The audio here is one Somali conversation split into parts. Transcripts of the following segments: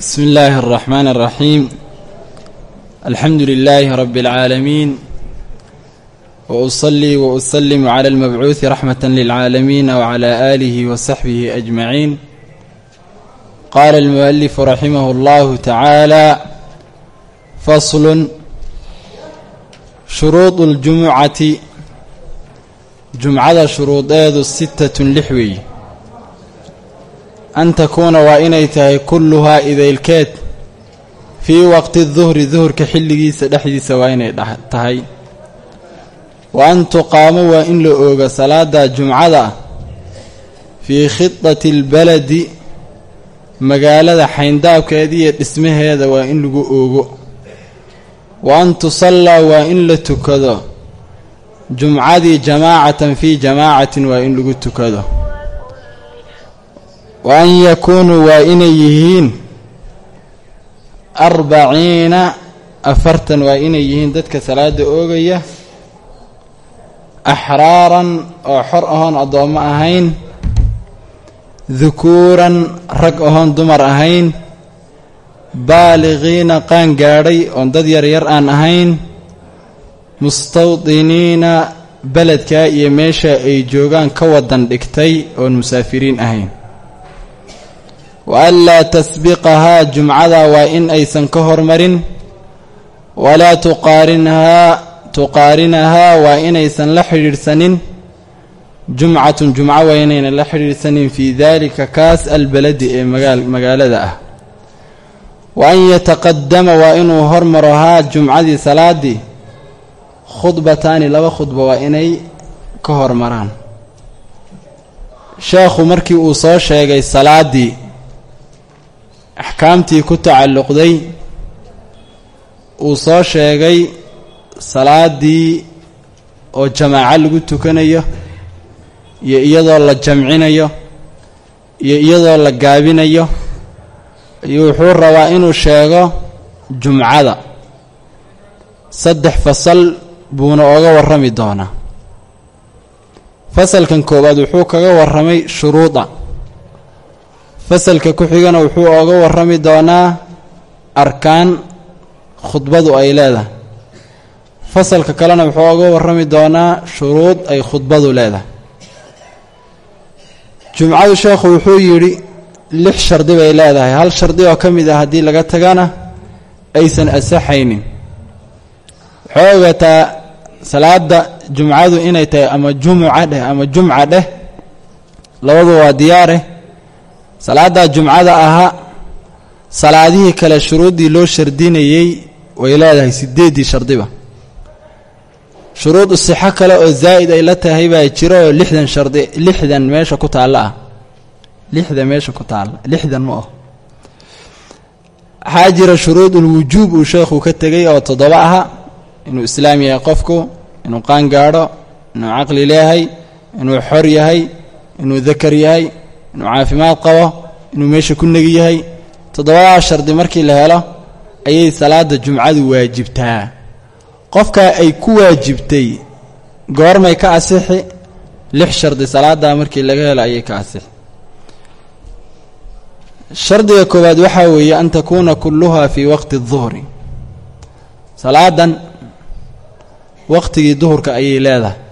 بسم الله الرحمن الرحيم الحمد لله رب العالمين وأصلي وأسلم على المبعوث رحمة للعالمين وعلى آله وصحبه أجمعين قال المؤلف رحمه الله تعالى فصل شروط الجمعة جمعada shuruudeedu sittatun lix weeye an takuuna waa inay tahay kulluhaa idaylkeed fii waqti duhri duhurka xilligiisa dhexdiisa waa inay tahay wa an tuqaamo waa in la oogo salaada jumcada fii khidati albaladi magaalada xayndaabkeeda iyo dhismaheeda waa in lagu oogo wa an tusallaa waa in la tukado jumcadii jamaacatan fii jamaacatin waa in lagu tukado wa an yakuunuu waa inay yihiin arbaciina afartan waa inay yihiin dadka salaada oogaya axraaran oo xor ahoon addoommo ahayn dukuuran rag ahoon dumar ahayn baaliqiina qaan gaadhay oon dad yaryar aan ahayn mustawdiniina beledkaa iyo meesha ay joogaan ka wadan dhigtay oon musaafiriin ahayn wa anlaa tasbiqahaa jumcada waa in aysan ka hormarin walaa tuqaarinhaa tuqaarinahaa waa inaysan la xidhiidhsanin jumcatun jumco waa inaynan la xidhiidhsanin fii daalika kaas albaladi ee magaalada ah wa an yataqadama waa inuu hormaro haa jumcadii salaadii khudbataani laba khudba waa inay ka hormaraan sheekhu markii uu soo sheegay salaaddii axkaamtii ku tacalluqday uu soo sheegay salaaddii oo jamaaco lagu tukanayo iyo iyadoo la jamcinayo iyo iyadoo la gaabinayo iyo wuxuu rabaa inuu sheego jumcada. Saddex fasal buuna oga warrami doonaa. Fasalkan koowaad wuxuu kaga warramay shuruuda fasalka ku xigana wuxuu oga warrami doonaa arkaan khudbadu ay leedahay. Fasalka kalena wuxuu oga warrami doonaa shuruud ay khudbadu leedahay. Jumcadu sheekhu wuxuu yidhi lix shardi bay leedahay. Hal shardi oo ka mid ah haddii laga tagana aysan asaxaynin. Waxay ogaataa salaada jumcadu inay tahay ama jumuca dheh ama jumca dheh labadu waa diyaareh salaaddaa jumcada ahaa salaadihii kale shuruuddii loo shardinayey way leedahay sideeddii shardiba shuruud sixo kale oo zaa'id ay la tahay baa jiro oo lixdan shardi lixdan meesha ku taalla ah. Lixda meesha ku taalla lixdan ma aho waxaa jira shuruudulwujuub uu sheekhu ka tegey oo toddoba aha inuu islaam yahay qofku inuu qaan gaadho inuu caqli leeyahay inuu xor yahay inuu dakar yahay inuu caafimaad qabo inuu meesha ku negi yahay. Toddobadaa shardi markii la helo ayay salaada jumcadu waajibtaa. Qofkaa ay ku waajibtay goormay ka asixi lix shardi salaaddaa markii laga helo ayay ka asixi. Shardiga koowaad waxaa weeye an takuuna kulluhaa fii waqti الduhri salaadan waqtigii duhurka ayay leedahay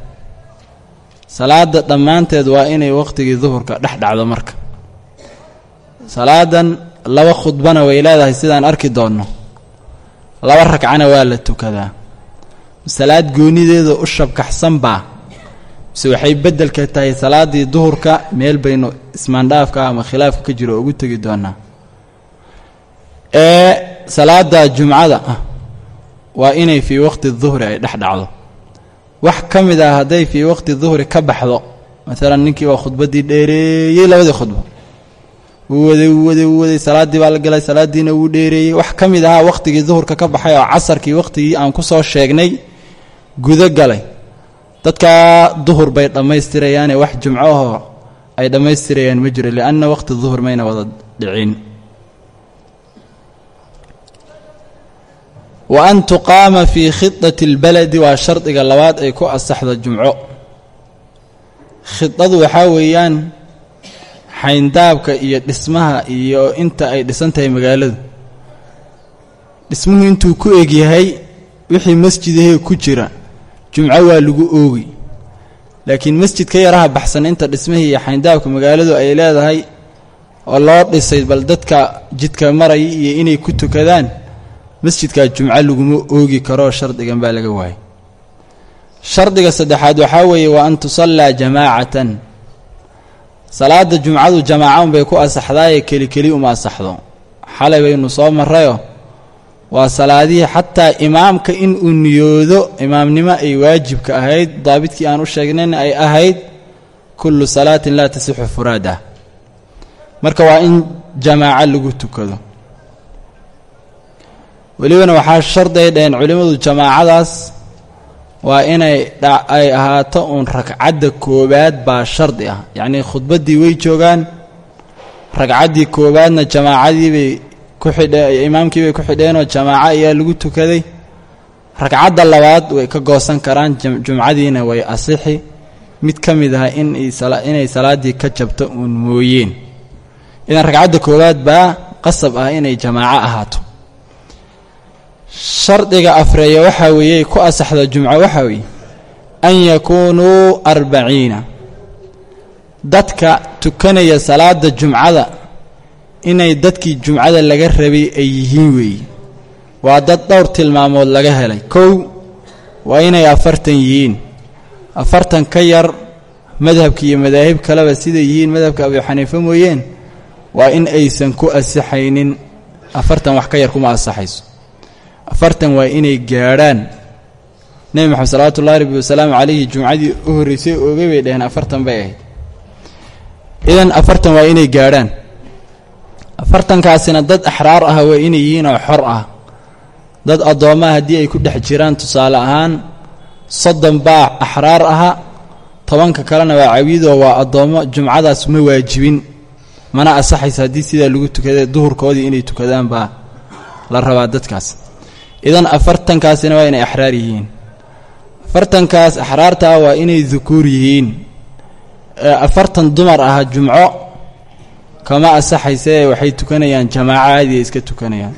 salaada dhammaanteed waa inay waqtigii duhurka dhex dhacdo marka. Salaadan laba khudbana way leedahay sidaan arki doonno. Laba ragcana waa la tukadaa. Salaad goonideeda u shabkaxsan baa. Mise waxay beddelka tahay salaaddii duhurka meel baynu ismaandhaafka ama khilaafka ka jiro ugu tegi doonaa ee salaada jumcada ah waa inay fii waqti duhri ay dhex dhacdo wax ka mid ah hadday fii waqti duhri ka baxdo. Maalan ninkii waa khudbaddii dheereeyey labadii khudbo. Wuu waday wuu waday wuu waday salaaddii baa la galay salaaddiina wuu dheereeyey. Wax ka mid ahaa waqtigii duhurka ka baxay oo casarkii waqtigii aan ku soo sheegnay gudo galay. Dadkaa duhur bay dhammaystirayaane wax jumcohoo ay dhammaystirayaan ma jiro lianna waqti duhur mayna wada dhicin wa an tuqaama fii khidati اlbaladi waa shardiga labaad ay ku asaxdo jumco khidadu waxaa weeyaan xayndaabka iyo dhismaha iyo inta ay dhisan tahay magaaladu dhismuhu intuu ku egyahay wixii masjidahee ku jira jumco waa lagu oogi laakiin masjid ka yaraha baxsan inta dhismihii iyo xayndaabka magaaladu ay leedahay oo loo dhisay bal dadka jidka maraya iyo inay ku tukadaan masjidkaa jumco laguma oogi karoo shardigan baa laga waayay. Shardiga saddexaad waxaa weeye waa an tusallaa jamaacatan. Salaada jumcadu jamaaca unbay ku asaxdaayee keli keli uma asaxdo. Xalay baynu soo marrayo waa salaadihii xataa imaamka in uu niyoodo imaamnimo ay waajibka ahayd daabidkii aan u sheegnayna ay ahayd kullu salaatin laa tasixu furaada. Marka waa in jamaaco lagu tukado welibana waxaa sharday dhaheen culimmadu jamaacadaas waa inay ay ahaato uun ragcadda koowaad baa shardi ah. Yacnii khudbaddii way joogaan ragcaddii koowaadna jamaacadiibay ku xidhe imaamkii bay ku xidheenoo jamaaco ayaa lagu tukaday. Ragcadda labaad way ka goosan karaan jumcadiina way asixi. Mid ka mid ah in inay salaaddii ka jabto uun mooyeen. Idan ragcadda koowaad baa qasab ah inay jamaaco ahaato shardiga afreeya waxaa weeye ku asaxda jumco waxaa weeye an yakuunuu arbaciina. Dadka tukanaya salaada jumcada inay dadkii jumcada laga rabay ay yihiin weeye waa dad dhowr tilmaamood laga helay. Kow waa inay afartan yihiin. Afartan ka yar madhabka iyo madaahib kaleba siday yihiin madhabka abu xaniife mooyeen waa in aysan ku asixaynin afartan wax ka yar kuma asaxayso afartan waa inay gaadhaan. Nebi moxamed salawaatu ullahi rabbi wasalaamu calayhi jumcadii u horreysay oogay bay dhaheen afartan bay ahayd. Idan afartan waa inay gaadhaan. Afartankaasina dad axraar ah waa inay yihiin oo xor ah. Dad addoommaha haddii ay ku dhex jiraan tusaale ahaan soddon baa axraar aha tobanka kalena waa cabiidoo waa addoommo jumcadaas ma waajibin. Mana asaxaysa haddii sidaa lagu tukada duhurkoodii inay tukadaan baa la rabaa dadkaas idan afartankaasina waa inay axraar yihiin. Afartankaas axraartaa waa inay dukuur yihiin. Afartan dumar ah jumco kama asaxaysee waxay tukanayaan jamaaco caadiya iska tukanayaan.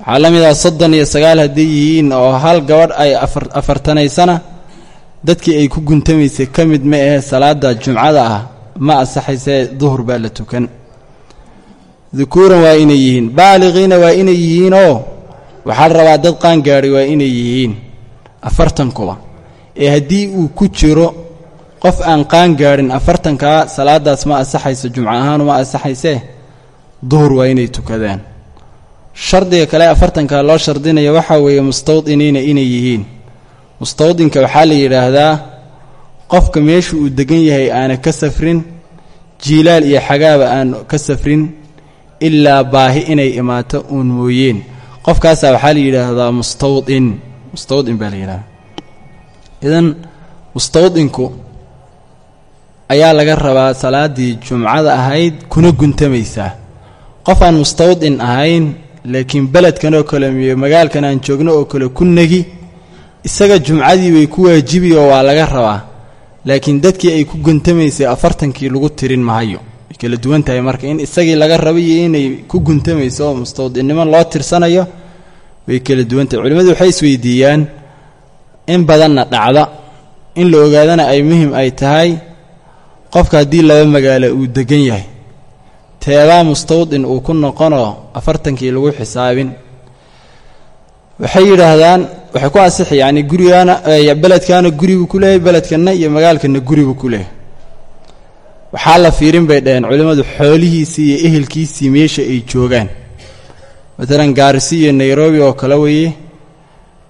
Waxaa la mid ah soddon iyo sagaal hadday yihiin oo hal gabadh ay afar afartanaysana dadkii ay ku guntamaysay ka mid ma ahe salaada jumcada ah ma asaxaysee duhur baa la tukan. Dukuuran waa inay yihiin. Baaliqiina waa inay yihiin oo waxaa la rabaa dad qaangaadhay waa inay yihiin afartankuba ee haddii uu ku jiro qof aan qaangaadhin afartankaa salaadaas ma asaxayso jumco ahaan uma asaxaysee duhur waa inay tukadaan. Shardiga kale afartankaa loo shardinaya waxaa weeye mustawdiniina inay yihiin. Mustawdinka waxaa la yidhaahdaa qofka meeshu uu degan yahay aana ka safrin jiilaal iyo xagaaba aan ka safrin ilaa baahi inay imaato uun mooyeen qofkaasaa waxaa la yidhaahdaa mustawdin mustawdin baa la yidhahdaa idan mustawdinku ayaa laga rabaa salaaddii jumcada ahayd kuna guntamaysaa. Qof aan mustawdin ahayn laakiin beledkan oo kale iyo magaalkan aan joogno oo kale ku negi isaga jumcadii bay ku waajibi oo waa laga rabaa. Laakiin dadkii ay ku guntamaysay afartankii lagu tirin mahayo way kala duwan tahay marka in isagii laga rabay iyo inay ku guntamayso oo mustawdinnimo loo tirsanayo way kala duwan tahay culimmadu waxay isweydiiyaan in badanna dhacda in la ogaadana ay muhiim ay tahay qofka haddii laba magaalo uu degan yahay teebaa mustawdin uu ku noqonoo afartankii lagu xisaabin. Waxay yidhaahdaan waxay ku asixi yacni gurigaana beledkaana guribu ku leeyahay beledkanna iyo magaalkanna guribu ku leeyahay waxaa la fiirin bay dhaheen culimmadu xoolihiisii iyo ehelkiisii meesha ay joogaan matalan gaarisi iyo nairobi oo kale weeye.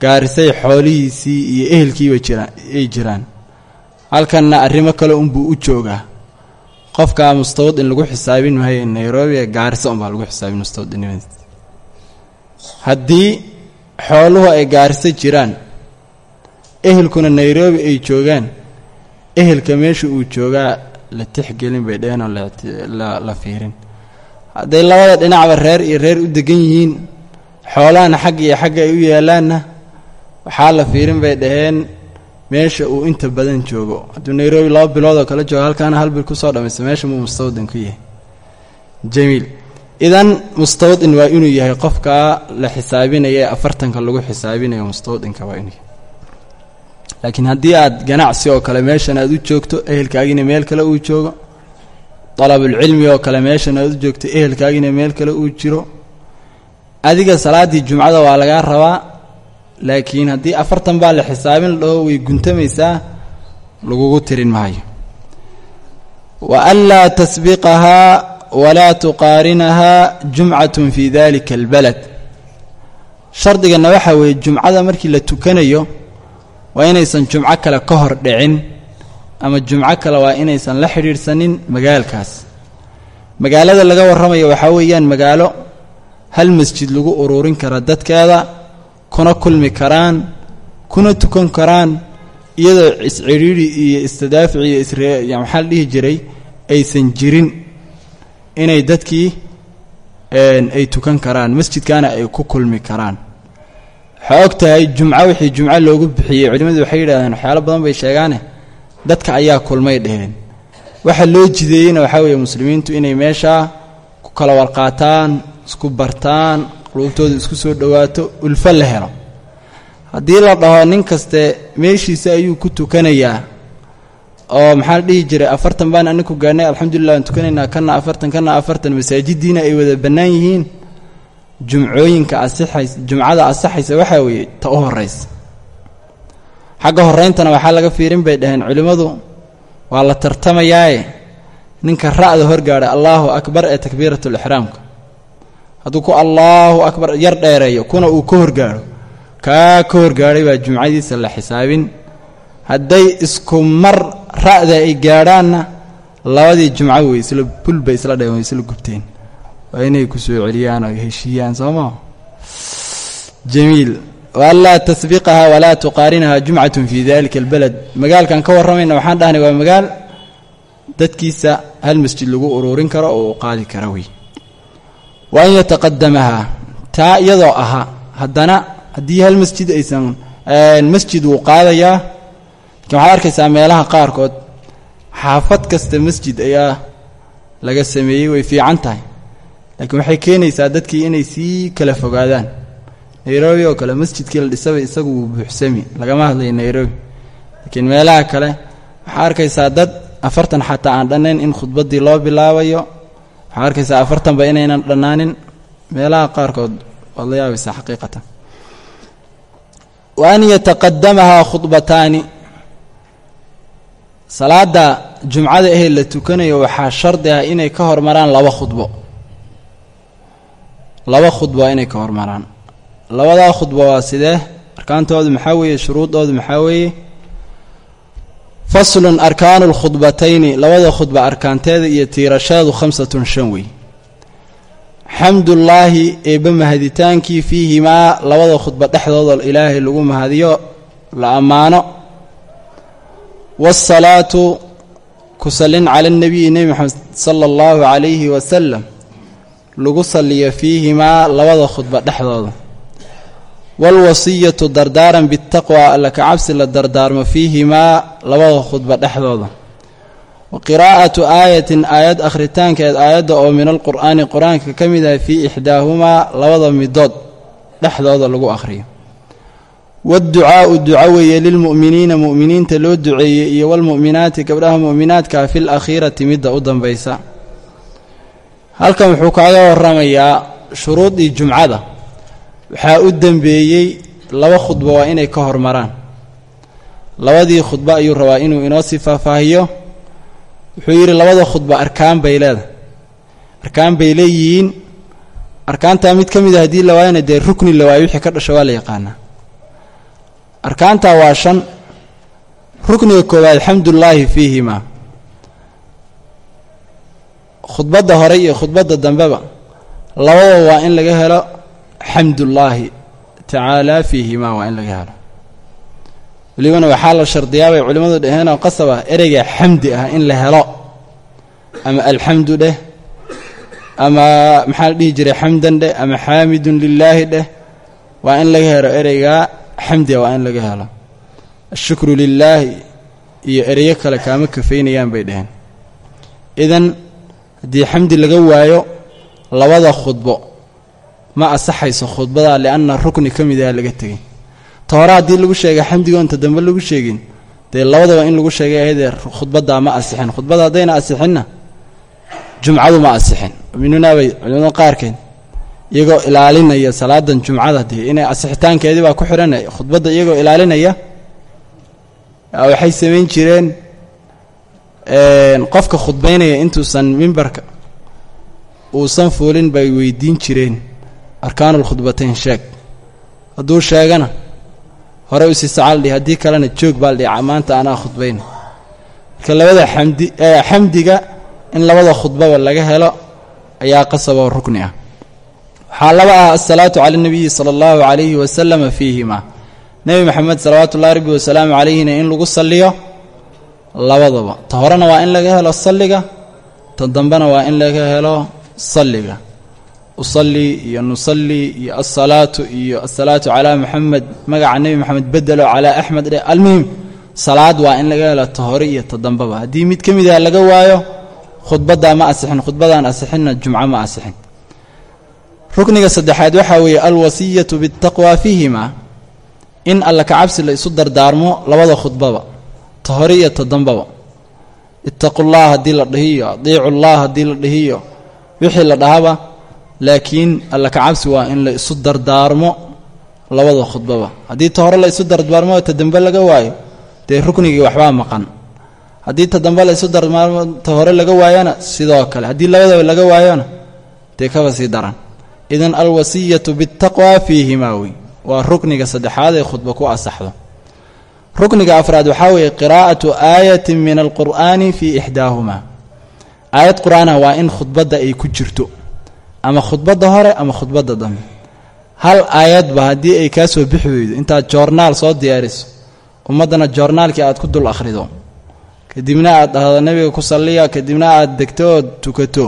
Gaarisay xoolihiisii iyo ehelkiiba jiraan ay jiraan. Halkanna arrimo kale unbuu u joogaa. Qofkaa mustawdin lagu xisaabin maayo nairobi ee gaarisa unbaa lagu xisaabin mustawdinnimadiis haddii xooluhu ay gaariso jiraan ehelkuna nairobi ay joogaan ehelka meesha uu joogaa la tixgelin bay dheheen oo la fiirin hadday labada dhinacba reer iyo reer u degan yihiin xoolahana xagga iyo xagga ay u yaalaanna waxaa la fiirin bay dhaheen meesha uu inta badan joogo. Hadduu nairobi laba bilood oo kale joogo halkaana hal bil ku soo dhammaysta meesha muu mustawdin ku yahay. Jamiil idan mustawdin waa inuu yahay qofkaa la xisaabinaya afartanka lagu xisaabinayo mustawdinka waa inuu yahay. Laakiin haddii aad ganacsi oo kale meeshan aad u joogto ehelkaagina meel kale uu joogo dalabulcilmi oo kale meeshan aad u joogto ehelkaagina meel kale uu jiro. Adiga salaaddii jumcada waa lagaa rabaa laakiin haddii afartan baa la xisaabin la dhaho way guntamaysaa lagugu tirin maayo. Wa anlaa tasbiqahaa walaa tuqaarinahaa jumcatun fii dalika albalad. Shardigana waxaa weeye jumcada markii la tukanayo waa inaysan jumco kale ka hor dhicin ama jumco kale waa inaysan la xidhiidhsanin magaalkaas. Magaalada laga warramayo waxaa weeyaan magaalo hal masjid lagu ururin kara dadkeeda kuna kulmi karaan kuna tukan karaan iyadoo iscidhiidhi iyo istidaafic iyo isre maxaa la dhihi jiray aysan jirin inay dadkii ay tukan karaan masjidkaana ay ku kulmi karaan. Waxaa og tahay jumco wixii jumco loogu bixiyey. Culimmadu waxay yidhahdeen waxyaalo badan bay sheegaane dadka ayaa kulmay dheheen. Waxa loo jideeyeyna waxaa weeye muslimiintu inay meeshaa ku kala warqaataan isku bartaan quluubtooda isku soo dhowaato ulfo la helo. Haddii la dhaho nin kaste meeshiisa ayuu ku tukanayaa oo maxaa la dhihi jiray afartan baan aniku gaarnay alxamdulilah aan tukanaynaa kana afartan kana afartan masaajidiina ay wada bannaan yihiin jumcooyinka asixays jumcada asaxaysa waxaa weeye ta u horaysa xagga horeyntana waxaa laga fiirin bay dhaheen culimmadu waa la tartamayaaye. Ninka ra'da horgaadha allaahu akbar ee takbiiratulixraamka hadduu ku allaahu akbar yar dheereeyo kuna uu ka horgaadho kaa ka horgaadhay baa jumcadiisa la xisaabin. Hadday isku mar ra'da ay gaadhaanna labadii jumco wey isla bulbay isla dhaheen way isla gubteen. Waa inay ku soo celiyaan oo heshiiyaan soo maa jamiil waanlaa tasbiqaha walaa tuqaarinaha jumcatun fii dalika albaled magaalkan ka warramayna waxaan dhahnay waa magaal dadkiisa hal masjid lagu uruurin karo oo uu qaadi kara wey wa an yataqadamahaa taa iyadoo ahaa haddana haddii hal masjid aysan masjid wuu qaadayaa laakiin waxaad arkaysaa meelaha qaarkood xaafad kasta masjid ayaa laga sameeyey way fiican tahay laakiin waxay keenaysaa dadkii inay sii kala fogaadaan nairobi oo kale masjidkii la dhisaba isagu wuu buuxsami lagama hadlayo nairobi. Laakiin meelaha kale waxaa arkaysaa dad afartan xataa aan dhannayn in khudbaddii loo bilaabayo. Waxaa arkaysaa afartanba inaynan dhannaanin. Meelaha qaarkood waad la yaabaysaa xaqiiqatan. Wa an yataqadamahaa khudbataani. Salaada jumcada ahee la tukanayo waxaa shardi ah inay ka hormaraan laba khudbo. Laba khudbo inay ka hormaraan labadaa khudbo waa sidee arkaantoodu maxaa weeye shuruudoodu maxaa weeye? Faslun arkaanu lkhudbatayni labada khudba arkaanteeda iyo tiirashadeedu khamsatun shan wey xamdullaahi eebba mahaditaankii fiihimaa labada khudba dhexdooda ilaahay lagu mahadiyo la ammaano. Waasalaatu ku sallin cala anabiyi nebi moxamed sala allahu calayhi wasalam lagu salliyo fiihimaa labada khudba dhexdooda waalwasiyatu dardaaran bitaqwa alla ka cabsi la dardaarmo fiihimaa labada khudba dhexdooda wa qiraa'atu aayatin aayad akhritaankeed aayadda oo min alqur'aani qur'aanka ka mid ah fii ixdaahumaa labada midood dhexdooda lagu akhriyo waadducaa'u duco weeye lilmu'miniina mu'miniinta loo duceeyey iyo walmu'minaati gabdhaha mu'minaadkaa fil akhiirati midda u dambaysa halkan wuxuu kaaga warramayaa shuruudii jumcada waxaa u dembeeyey laba khudbo waa inay ka hormaraan. Labadii khudbo ayuu rabaa inuu inoo sii faahfaahiyo. Wuxuu yidhi labada khudbo arkaan bay leedahay. Arkaan bay leeyihiin. Arkaantaa mid ka mid a haddii la waayana dee rukni la waayo wixii ka dhasho waa la yaqaanaa. Arkaantaa waa shan. Rukniga koowaad xamdullaahi fiihimaa. Khudbadda hore iyo khudbadda dambeba labada waa in laga helo xamdullaahi tacaalaa fiihimaa waa in laga helo. Welibana waxaa la shardiyaa bay culimmadu dhaheenoo qasab ah ereyga xamdi ah in la helo. Ama alxamdu dheh ama maxaa la dhihi jiray xamdan dheh ama xaamidun lilaahi dheh waa in laga helo. Ereygaa xamdiga waa in laga helo. Ashukru lilaahi iyo ereyo kale kaama kafaynayaan bay dhaheen. Idan haddii xamdi laga waayo labada khudbo ma asaxayso khudbada lianna rukni ka mid ah laga tegay ta hore haddii lagu sheegay xamdigoon ta dambe lagu sheegin dee labadaba in lagu sheegay ayadee khudbadaa ma asixin. Khudbada haddayna asixinna jumcadu ma asixin. Minunaabay culimada qaarkeed iyagoo ilaalinaya salaadan jumcada dee inay asixitaankeedii baa ku xidhan khudbadda iyagoo ilaalinaya waxay samayn jireen qofka khudbaynaya intuusan mimbarka uusan fuulin bay weydiin jireen arkaanulkhudbatayn sheeg. Hadduu sheegana hore u sii sacaaldhi haddii kalena joog baa ldhica maanta anaa khudbayna marka labada xamdi xamdiga in labada khudbaba laga helo ayaa qasaboo rukni ah. Waxaa laba ah asalaatu cala اnabiyi sala allahu calayhi wasalama fiihima. Nebi maxamed salawaatu ullahi rabbi wasalaamu calayhina in lagu salliyo labadaba. Ta horena waa in laga helo salliga ta dambena waa in laga helo salliga usalli iyo nusalli iyo asalaatu iyo asalaatu calaa maxamed magaca nebi maxamed bedelo calaa axmed dhe almuhim salaad waa in laga helo ta iyo ta dambeba haddii mid ka mid ah laga waayo khudbaddaa ma asixin khudbadaan asixinna jumco ma asixin. Rukniga saddexaad waxaa weeye alwasiyatu biاtaqwa fiihima. In alla kacabsi la isu dardaarmo labada khudbaba ta iyo ta dambaba itaqu haddii la dhihiyo adiicu llah haddii la dhihiyo wixii la dhahaba laakiin alla kacabsi waa in la isu dardaarmo labada khudbaba. Haddii ta hore la isu dardaarmo ta dambe laga waayo dee ruknigii waxbaa maqan. Haddii ta dambe la isu dardaarmo ta hore laga waayona sidoo kale. Haddii labadaba laga waayona dee kaba sii daran. Idan alwasiyatu biاtaqwa fiihimaa wey waa rukniga saddexaad ee khudba ku asaxdo. Rukniga afraad waxaa weeye qiraa'atu aayatin min alqur'aani fii ixdaahumaa. Aayad qur'aanah waa in khudbadda ay ku jirto ama khudbadda hore ama khudbadda dambe hal aayadba haddii ay kaa soo bixi weydo intaad joornaal soo diyaariso ummaddana joornaalkii aad ku dul akhrido. Kadibna aad dhahdo nebiga ku salliya kadibna aad degto ood tukato.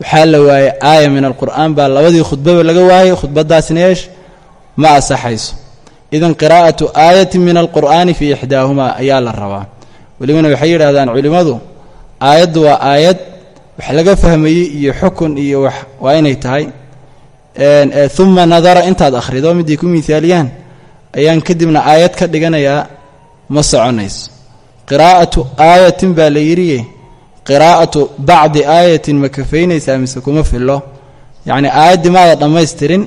Waxaa la waayey aaya min alqur'aan baa labadii khudbaba laga waayey khudbaddaasna yeesh ma asaxayso idan qiraa'atu aayatin min alqur'aani fii ixdaahumaa ayaa la rabaa. Welibana waxay yidhahdaan culimmadu aayaddu waa aayad wax laga fahmayey iyo xukun iyo wax waa inay tahay. Uma nadara intaad akhrido midday ku miaaliyaan ayaan kadibna aayad ka dhiganayaa ma soconayso. Qiraa'atu aayatin baa la yidhiye qiraa'atu bacdi aayatin ma kafaynaysaa mise kuma fillo. Yacni aayaddii maada dhammaystirin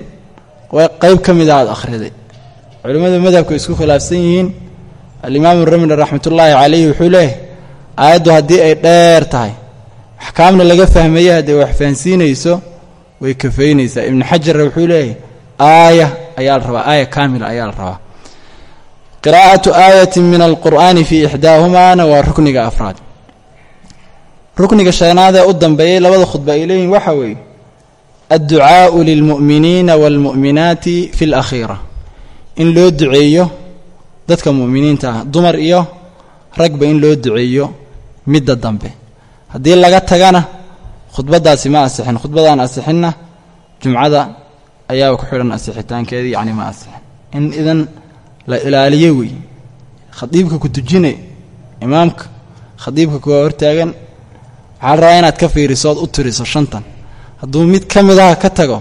qeyb ka mida aad akhriday. Culimmadu madhabka isku khilaafsan yihiin. Alimaamu ramli raxmatullaahi calayhi wuxuu leeyahy aayaddu haddii ay dheer tahay axkaamna laga fahmaya haddee wax fahansiinayso way kafaynaysaa ibnu xajarra wuxuu leeyahy aaya ayaa la rabaa aaya kaamila ayaa la rabaa. Qiraa'atu aayatin min alqur'aani fii ixdaahumaana waa rukniga afraad. Rukniga shanaadee u dambeeyey labada khudba ay leeyihiin waxaa weeye adducaa'u lilmu'miniina waalmu'minaati fi alakhiira in loo duceeyo dadka mu'miniinta ah dumar iyo ragba in loo duceeyo midda dambe haddii laga tagana khudbaddaasi ma asixin. Khudbadaan asixinna jumcada ayaaba ku xidhan asixitaankeedii yacni ma asixin. In idan la ilaaliyo wey khadiibka ku tujine imaamka khadiibka kuwa hortaagan waxaa la rabaa inaad ka fiiriso ood u tiriso shantan. Hadduu mid ka mid aha ka tago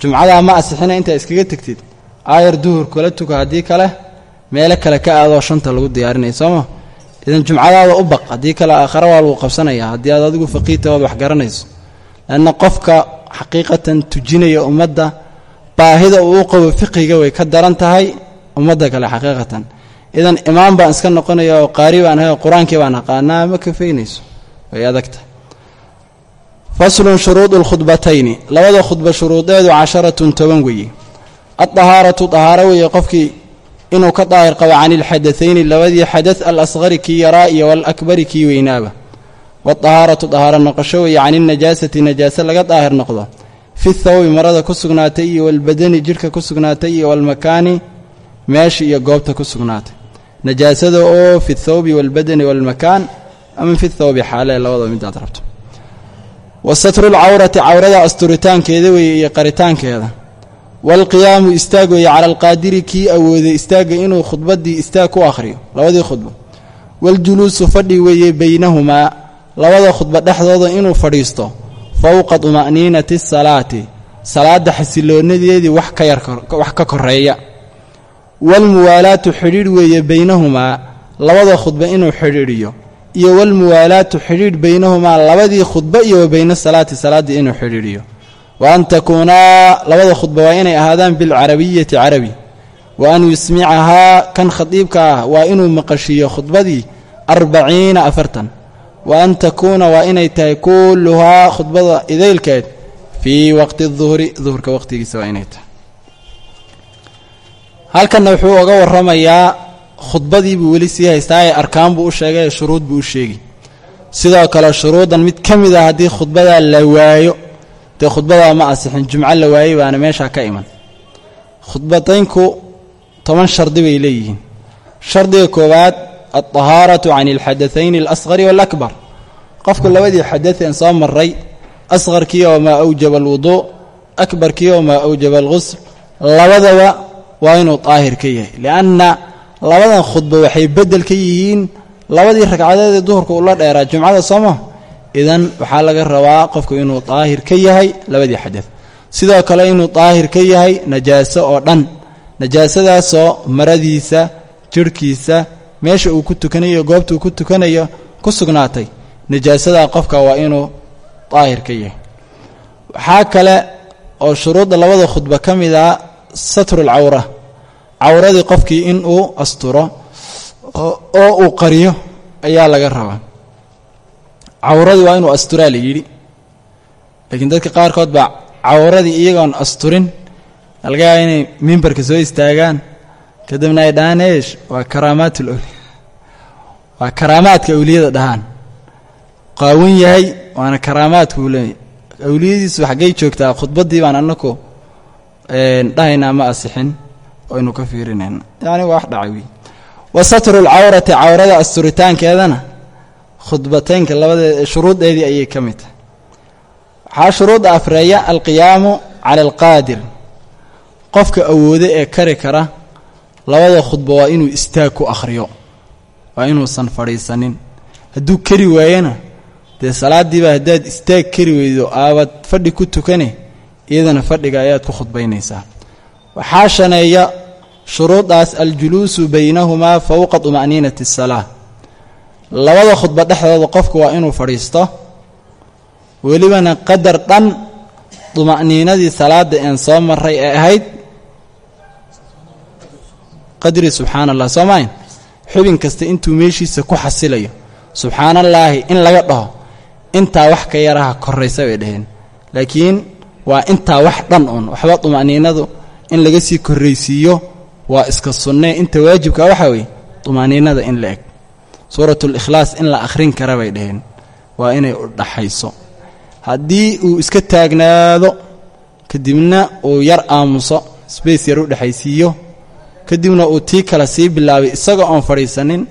jumcadaa ma asixina intaa iskaga tegtid. Aayar duhur kula tuka haddii kale meelo kale ka aadoo shanta lagu diyaarinaya sooma idan jumcadaada u baq haddii kale aakhare waa lagu qabsanayaa haddii aad adigu faqiita ood wax garanayso. Leanna qofka xaqiiqatan tujinaya ummadda baahida uu u qabo fiqiga way ka daran tahay ummadda kale xaqiiqatan. Idan imaam baan iska noqonaya oo qaari baan ahay oo qur'aankii baan aqaanaa ma kafaynayso way adagtahay faslun shuruudu lkhudbatayni labada khudba shuruudeedu casharatun toban weeye addahaaratu dahaaro weeye qofkii inuu ka daahir qabo can ilxadathayni labadii xadath al asqari kii yaraa iyo walakbari kii weynaaba. Wadahaaratu dahaaro noqosho weeye can ilnajaasati najaase laga daahir noqdo. Fi thawbi marada ku sugnaatay iyo walbadani jidhka ku sugnaatay iyo walmakaani meesha iyo goobta ku sugnaatay. Najaasada oo fi thawbi walbadani walmakaan ama fi thawbi xaalee labadaba midaad rabto. Wa satrulcawrati cawrada asturitaankeeda weeye iyo qaritaankeeda waalqiyaamu istaag weeye cala alqaadiri kii awooday istaagga inuu khudbaddii istaag ku akhriyo labadii khudbo waljuluusu fadhi weeye beynahumaa labada khudba dhexdooda inuu fadhiisto fowqa tuma'niinati salaati salaadda xasiloonadeedii wax ka yar wax ka koreeya walmuwaalaatu xidhiidh weeye baynahumaa labada khudba inuu xidhiidhiyo iyo walmuwaalaatu xidhiidh baynahumaa labadii khudba iyo wa bayna salaati salaaddii inuu xidhiidhiyo wa an takuunaa labada khudba waa inay ahaadaan bilcarabiyati carabi. Wa an yusmicahaa kan khadiibka ah waa inuu maqashiiyo khudbadii arbaciina afartan. Wa an takuuna waa inay tahay kulluhaa khudbada idaylkeed fii waqti duhri duhurka waqtigiisa waa inay tahay. Halkanna wuxuu oga warramayaa khudbadii buu weli sii haystaa ee arkaan buu u sheegay ee shuruud buu u sheegi sidoo kale shuruuddan mid ka mid ah haddii khudbadaa la waayo dee khudbadaa ma asixin jumco la waayey baana meeshaa ka iman khudbadaynku toban shardi bay leeyihiin shardiga koowaad alطahaaratu can alxadaثayni alasqari waاlakbar qofku labadii xadaثeen soo maray asqarkii oo maa awjaba alwuduu akbarkii oo maa awjaba alqusl labadaba waa inuu daahir ka yahay lianna labadan khudba waxay beddel ka yihiin labadii ragcadeed ee duhurka ula dheeraa jumcada sooma idan waxaa laga rabaa qofku inuu daahir ka yahay labadii xadad sidoo kale inuu daahir ka yahay najaaso oo dhan. Najaasadaasoo maradiisa jirhkiisa meesha uu ku tukanayo goobta uu ku tukanayo ku sugnaatay. Najaasadaa qofka waa inuu daahir ka yahay. Waxaa kale oo shuruudda labada khudba ka mid a satrulcawra cawradii qofkii in uu asturo oo uu qariyo ayaa laga rabaa cawradii waa inuu asturaa la yidhi. Laakiin dadka qaarkood baa cawradii iyagoon asturin laga yaaba inay mimbarka soo istaagaan. Kadibna ay dhahaan eesh waa karaamaatul waa karaamaadka awliyada dhahaan. Qaawan yahay waana karaamaadkuu leeyahy awliyadiisu xaggay joogtaa khudbaddii baan anaku dhahaynaa ma asixin aynu ka fiirinayna yacni waa wax dhacay wey wa satru lcawrati cawrada asturitaankeedana khudbateynka labadee shuruudeedii ayay ka mid tahay. Waxaa shuruudda afreeya alqiyaamu cala alqaadir. Qofka awoodo ee kari kara labada khudba waa inuu istaag ku akhriyo waa inuusan fadhiisanin. Hadduu kari waayana dee salaadiiba haddaad istaag kari weydo aabad fadhi ku tukane iyadana fadhiga ayaad ku khudbaynaysaa. Waxaa shaneeya shuruudaas aljuluusu baynahumaa fowqa tuma'niinati asalaa labada khudba dhexdooda qofku waa inuu fadhiisto. Welibana qadar dhan tuma'niinadii salaada een soo maray ee ahayd. Qadri subxaana allah soo maayn? Xubin kasta intuu meeshiisa ku xasilayo. Subxaanallaahi in laga dhaho intaa wax ka yaraha koraysa bay dhaheen. Laakiin waa intaa wax dhan un waxba tuma'niinadu in laga sii korraysiiyo waa iska sunnee inta waajibka waxaa weeye tuma'niinada in la eg suuratulikhlaas in la akhrin kara bay dhaheen. Waa inay u dhaxayso. Haddii uu iska taagnaado kadibna uu yar aamuso sbace yar u dhexaysiiyo kadibna uu tii kale sii bilaabay isaga oon fadhiisanin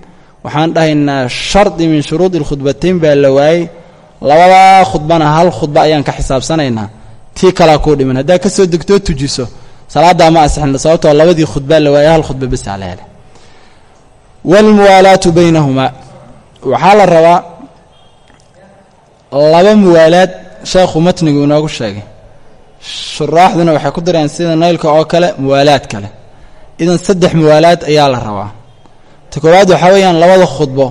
waxaan dhahaynaa shardi min shuruudi alkhudbatayn baa la waayey labadaa khudbana hal khudba ayaan ka xisaabsanaynaa. Tii kalaa kuu dhiman. Haddaa ka soo degtoo tujiso salaaddaa ma asixin sababtoo labadii khudbaa la waayey hal khudba besaa la hele waalmuwaalaatu baynahumaa waxaa la rabaa laba muwaalaad sheekhu matnigu inoogu sheegay shuraaxduna waxay ku dareen sida naylka oo kale muwaalaad kale idan saddex muwaalaad ayaa la rabaa ta koowaad waxaa weeyaan labada khudbo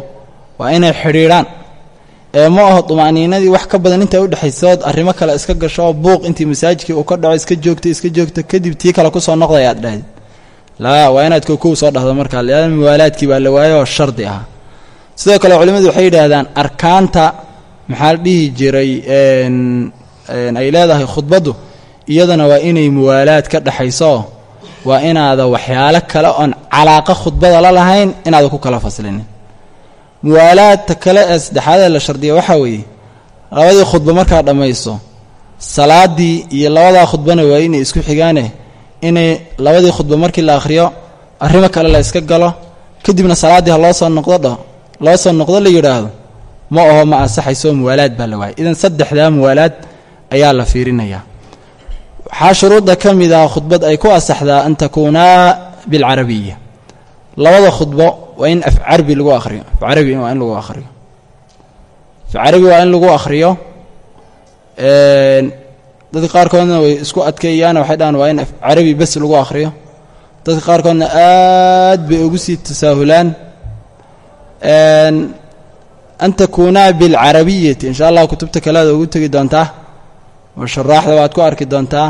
waa inay xidhiidhaan ee ma aho tuma'niinadii wax ka badan intaa udhexaysood arrimo kale iska gasho oo buuq intii masaajidkii uu ka dhaco iska joogta iska joogta kadib tii kale ku soo noqday aad dhahdi laa waa inaad kokow soo dhahdo markaa lianna muwaalaadkii baa la waayo shardi ah. Sidoo kale culimmadu waxay yidhaahdaan arkaanta maxaa dhihi jiray ay leedahay khudbaddu? Iyadana waa inay muwaalaad ka dhexayso waa inaada waxyaalo kale oon calaaqa khudbada la lahayn inaada ku kala faslinin. Muwaalaadta kale ee saddexaadee la shardiya waxaa weeye labadii khudba markaa dhammayso salaadii iyo labadaa khudbana waa inay isku xigaane inay labadii khudba markii la akhriyo arrimo kale la iska galo kadibna salaaddii ha loo soo noqdo dho loo soo noqdo la yidhaahdo ma aho ma ansaxayso muwaalaad baa la waayay. Idan saddexdaa muwaalaad ayaa la fiirinayaa waxaa shuruudda ka mid ah khudbad ay ku asaxdaa an takuunaa bilcarabiya labada khudbo waa in af carabi lagu akhriyo af carabi waa in lagu akhriyo. Af carabi waa in lagu akhriyo dadka qaarkoodna way isku adkeeyaan waxay dhahaan waa in carabi bes lagu akhriyo. Dadka qaarkoodna aad bay ugu sii tasaahulaan. An takuunaa bilcarabiyati insha allah kutubta kaleada ugu tegi doontaa oo sharaaxda waad ku arki doontaa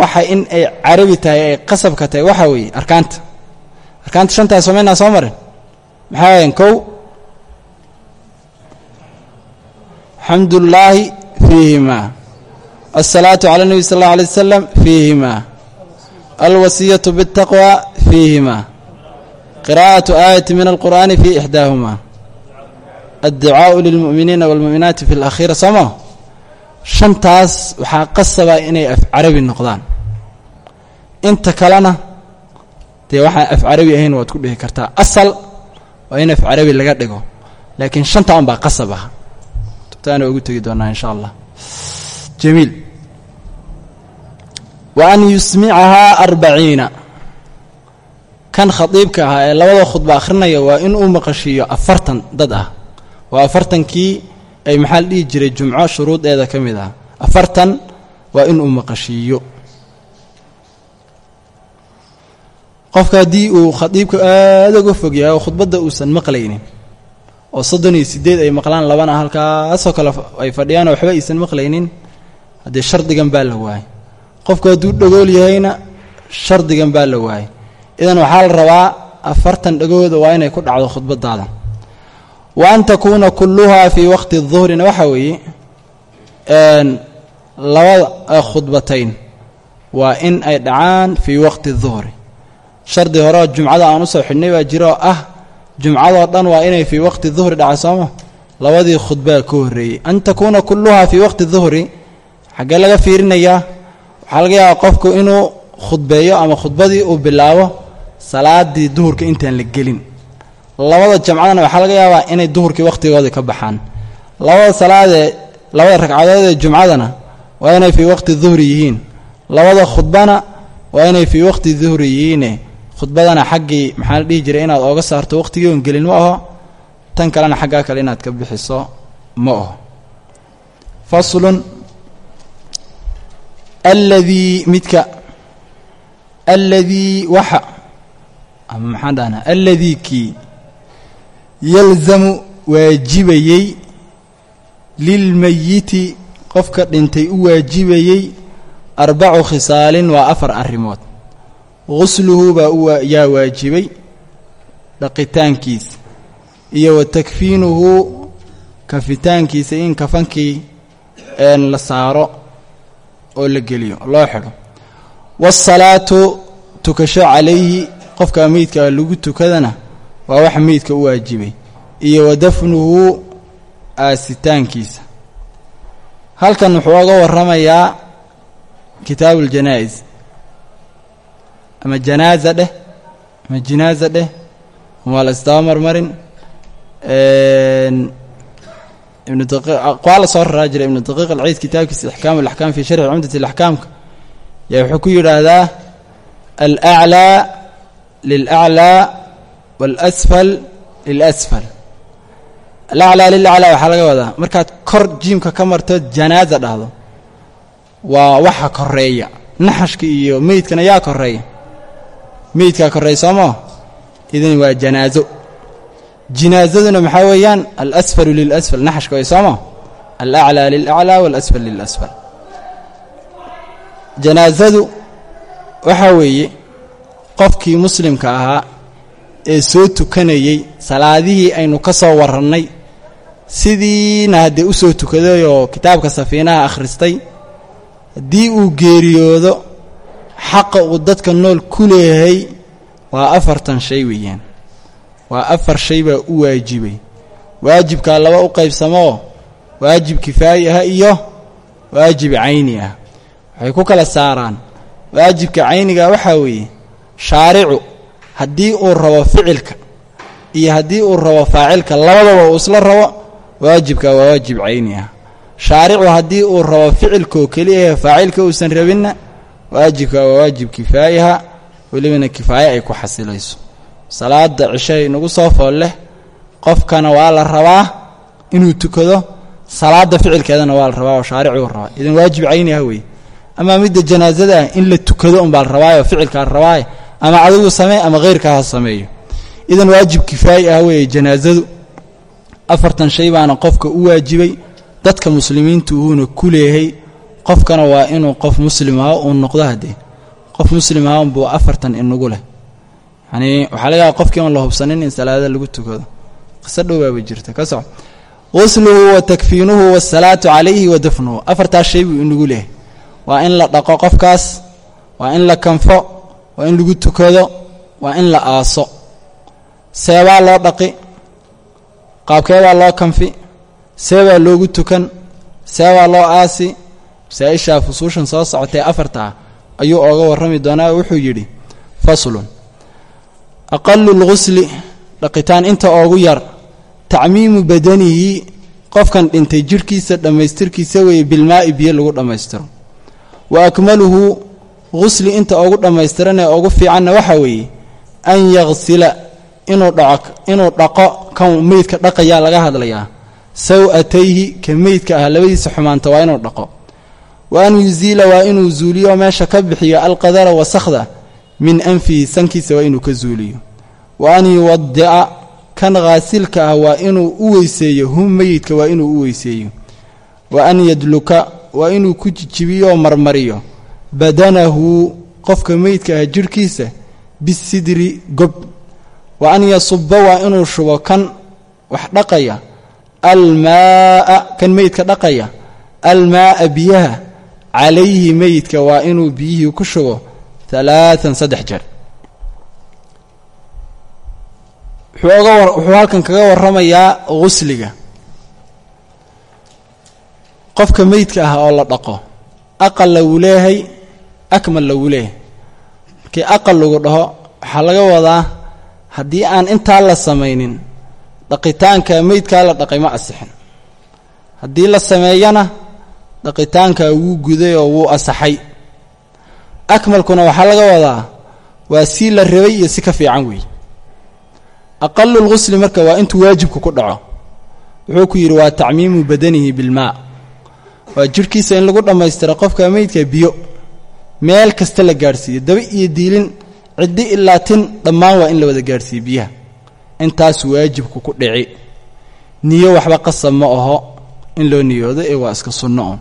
waxa in ay carabi tahay ay qasabka tahay waxaa weeye arkaanta. Arkaanta shantaas somaynaa soo marin. Maxaa wayan kow xamdullaahi fiihima asalaatu cala nebi sal alla alay wasalam fiihima alwasiyatu biاtaqwa fiihima qiraa'atu aayati min alqur'aani fi ixdaahuma adducaau lilmu'miniina waalmu'minaati fi lakhira somo shantaas waxaa qasaba inay afcarabi noqdaan inta kalena dee waxaan afcarabi ahayn waad ku dhihi kartaa asal waa in af afcarabi laga dhigo laakiin shanta unbaa qasab ah tubtaana ugu tegi doonaa insha allah jamiil wa an yusmicahaa arbaciina kan khadiibka ahaa ee labada khudba akhrinaya waa inuu maqashiiyo afartan dad ah waa afartankii ay maxaa la dhihi jiray jumco shuruudeeda ka mid ah afartan waa inuu maqashiiyo qofka haddii uu khadiibka aada uga fog yahay oo khudbadda uusan maqlaynin oo soddon iyo siddeed ay maqlaan labana halkaasoo kale ay fadhiyaan oo waxba aysan maqlaynin haddee shardigan baa la waayay qofku hadduu dhagool yahayna shardigan baa la waayay. Idan waxaa la rabaa afartan dhagooda waa inay ku dhacdo khudbadaada wa an takuuna kulluhaa fii waqti duhrina waxaa weeye labada khudbatayn waa in ay dhacaan fii waqti duhri. Shardi horeoo jumcada aan u soo xidhnay baa jira oo ah jumcadoo dhan waa inay fii waqti duhri dhaca sooma labadii khudbaa ka horreeyey an takuuna kulluhaa fii waqti duhri xaggee laga fiirinayaa waxaa laga yaabaa qofku inuu khudbeeyo ama khudbadii uu bilaabo salaadii duhurka intaan la gelin. Labada jamcadana waxaa laga yaabaa inay duhurkii wakhtigoodii ka baxaan. Labada salaadee labada ragcadood ee jumcadana waa inay fii waqti duhri yihiin. Labada khudbana waa inay fii waqti duhri yihiine. Khudbadana xaggii maxaa la dhihi jiray inaad ooga saarto waqtigii on gelin ma aho tan kalena xaggaa kale inaad ka bixiso ma aho faslun alladii midka alladii waxa ama maxaan dhahnaa alladii kii yalzamu waajibayey lilmayiti qofka dhintay u waajibayey arbacu khisaalin waa afar arrimood. Gusluhu baa yaa waajibay dhaqitaankiisa iyo wa takfiinuhu kafitaankiisa in kafankii la saaro oo la geliyo loo xidho. Waasalaatu tukasho calayhi qofka meydkaa lagu tukadana waa waxa meydka u waajibay. Iyo wa dafnuhu aasitaankiisa. Halkan wuxuu oga warramayaa kitaabu uljanaa-is ama janaaza dheh ama jinaaza dheh waa la marmarin ibnu aqwaal la soo raraa jira ibnu daqiiq alciid kitaabkiisa ixkaam alaxkaam fii sharxi cumdati alaxkaamka. Yaa wuxuu ku yidhaahdaa alaclaa lilaclaa waalasfal lilasfal. Alaclaa lilaclaa waxaa laga wadaa. Markaad kor jiimka ka marto janaaza dhahdo. Waa waxa koreeya naxashka iyo meydkana yaa koreeya meydkaa koreeya soomaa idan waa janaazo jinaazaduna maxaa weeyaan? Alasfalu lilasfal. Naxashka way sooma alaclaa lilaclaa waalasfal lilasfal. Janaazadu waxaa weeye qofkii muslimka ahaa ee soo tukanayey salaadihii aynu ka soo warrannay sidiina haddee u soo tukaday oo kitaabka safiinaha akhristay haddii uu geeriyoodo xaqa uu dadka nool ku leeyahay waa afartan shay weeyaan waa afar shay baa u waajibay. Waajibkaa laba u qaybsamoo waajib kifaayi iyo waajib cayni ah waxay ku kala saaraan. Waajibka cayniga waxaa weeye shaaricu haddii uu rabo ficilka iyo haddii uu rabo faacilka labadaba uu isla rabo waajibka waa waajib cayni ah shaaricu haddii uu rabo ficilkoo keliyahe faacilka uusan rabinna waajibka waa waajib kifaayaha welibana kifaaye ay ku xasilayso salaada cishahay nagu soo fool leh qofkana waa la rabaa inuu tukado salaada ficilkeedana waa la rabaa oo shaaricuu rabaa. Idan waajib cayniha wey amaa midda janaasada in la tukado unbaa la rabaayo ficilkaa la rabaaye ama adigu samee ama heyrkaa ha sameeyo. Idan waajib kifaayi ah weeye janaasadu afartan shay baana qofka u waajibay dadka muslimiintu uuna ku leehay qofkana waa inuu qof muslim aha uu noqdo haddee qof muslim aha unbuu afartan inagu leh yanii waxaa laga qofkii oon la hubsanin in salaada lagu tukado. Qiso dhowaaba jirta ka soco qusluhu wa takfiinuhu waasalaatu calayhi wa dafnuhu afartaas shay buu inagu leehay waa in la dhaqo qofkaas waa in la kanfo waa in lagu tukado waa in la aaso. Seebaa loo dhaqi qaabkeebaa loo kanfi seebaa loogu tukan seebaa loo aasi masaa-ishaa fusuushan soo socotee afarta ah ayuu ooga warrami doonaa wuxuu yidhi faslun aqalu lgusli dhaqitaan inta oogu yar tacmiimu badanihi qofkan dhintay jidhkiisa dhammaystirkiisa weeye bilmaa'i biyo lagu dhammaystiro. Wa akmaluhu gusli inta oogu dhammaystiran ee ugu fiicanna waxaa weeye an yaksila inuu dhaqo kan meydka dhaqayaa laga hadlayaa. Saw-atayhi ka meydka ah labadiisa xumaanta waa inuu dhaqo. Wa an yusiila waa inuu zuuliyo meesha ka bixiyo alqadara wasakhda min anfihi sankiisa waa inuu ka zuuliyo. Wa an yuwadica kan khaasilka ah waa inuu u weyseeyo hum meyidka waa inuu u weyseeyo. Wa an yadluka waa inuu ku jijibiyo marmariyo. Badanahu qofka meydka ah jidhkiisa bisidri gob. Wa an yasuba waa inuu shubo kan wax dhaqaya. Almaaa kan meydka dhaqaya. Almaaa biyaha calayhi meydka waa inuu biyihii ku shubo alaaan saddex jeer. Wuxuu halkan kaga warramayaa gusliga qofka meydka ah oo la dhaqo aqal lagu leehay akmal lagu leehay. Markii aqal lagu dhaho waxaa laga wadaa haddii aan intaa la samaynin dhaqitaanka meydkaa la dhaqay ma asixin. Haddii la sameeyana dhaqitaankaa wuu guday oo wuu asaxay akmalkuna waxaa laga wadaa waa sii la rabay iyo si ka fiican weey. aqalulgusli marka waa intuu waajibku ku dhaco. Wuxuu ku yidhi waa tacmiimu badanihi bilmaa. Waa jidhkiisa in lagu dhammaystiro qofka meydka biyo meel kasta la gaadhsiiyo. Daba iyo diilin ciddi ilaa tin dhammaan waa in la wada gaadhsiiyo biyaha. Intaas waajibku ku dhici. Niyo waxba qasab ma aho in loo niyoodo ee waa iska sunno on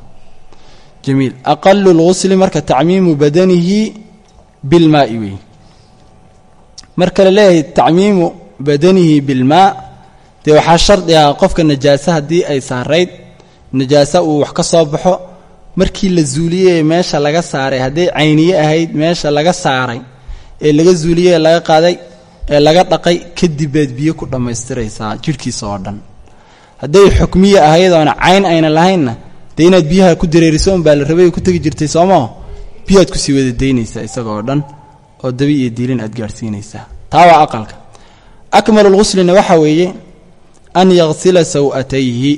jamiil aqalu lgusli marka tacmiimu badanihi bilmaa'i wey marka la leeyahay tacmiimu badanihi bilmaa dee waxaa shardi ah qofka najaase haddii ay saarayd najaase uu wax ka baxo markii la zuuliyey ee meesha laga saaray hadday cayniye ahayd meesha laga saaray ee laga zuuliyey ee laga qaaday ee laga dhaqay kadib baad biyo ku dhammaystiraysaa jidhkiisa oo dhan. Hadday xukmiye ahayd oona cayn ayna lahaynna dee inaad biyaha ku dareeriso unbaa la rabay ku tegi jirtay soomaa biyaad ku sii wada daynaysaa isagoo dhan oo dabi iyo diilin aad gaadhsiinaysaa taa waa aqalka. Akmalulguslina waxaa weeye an yaksila sawatayhi.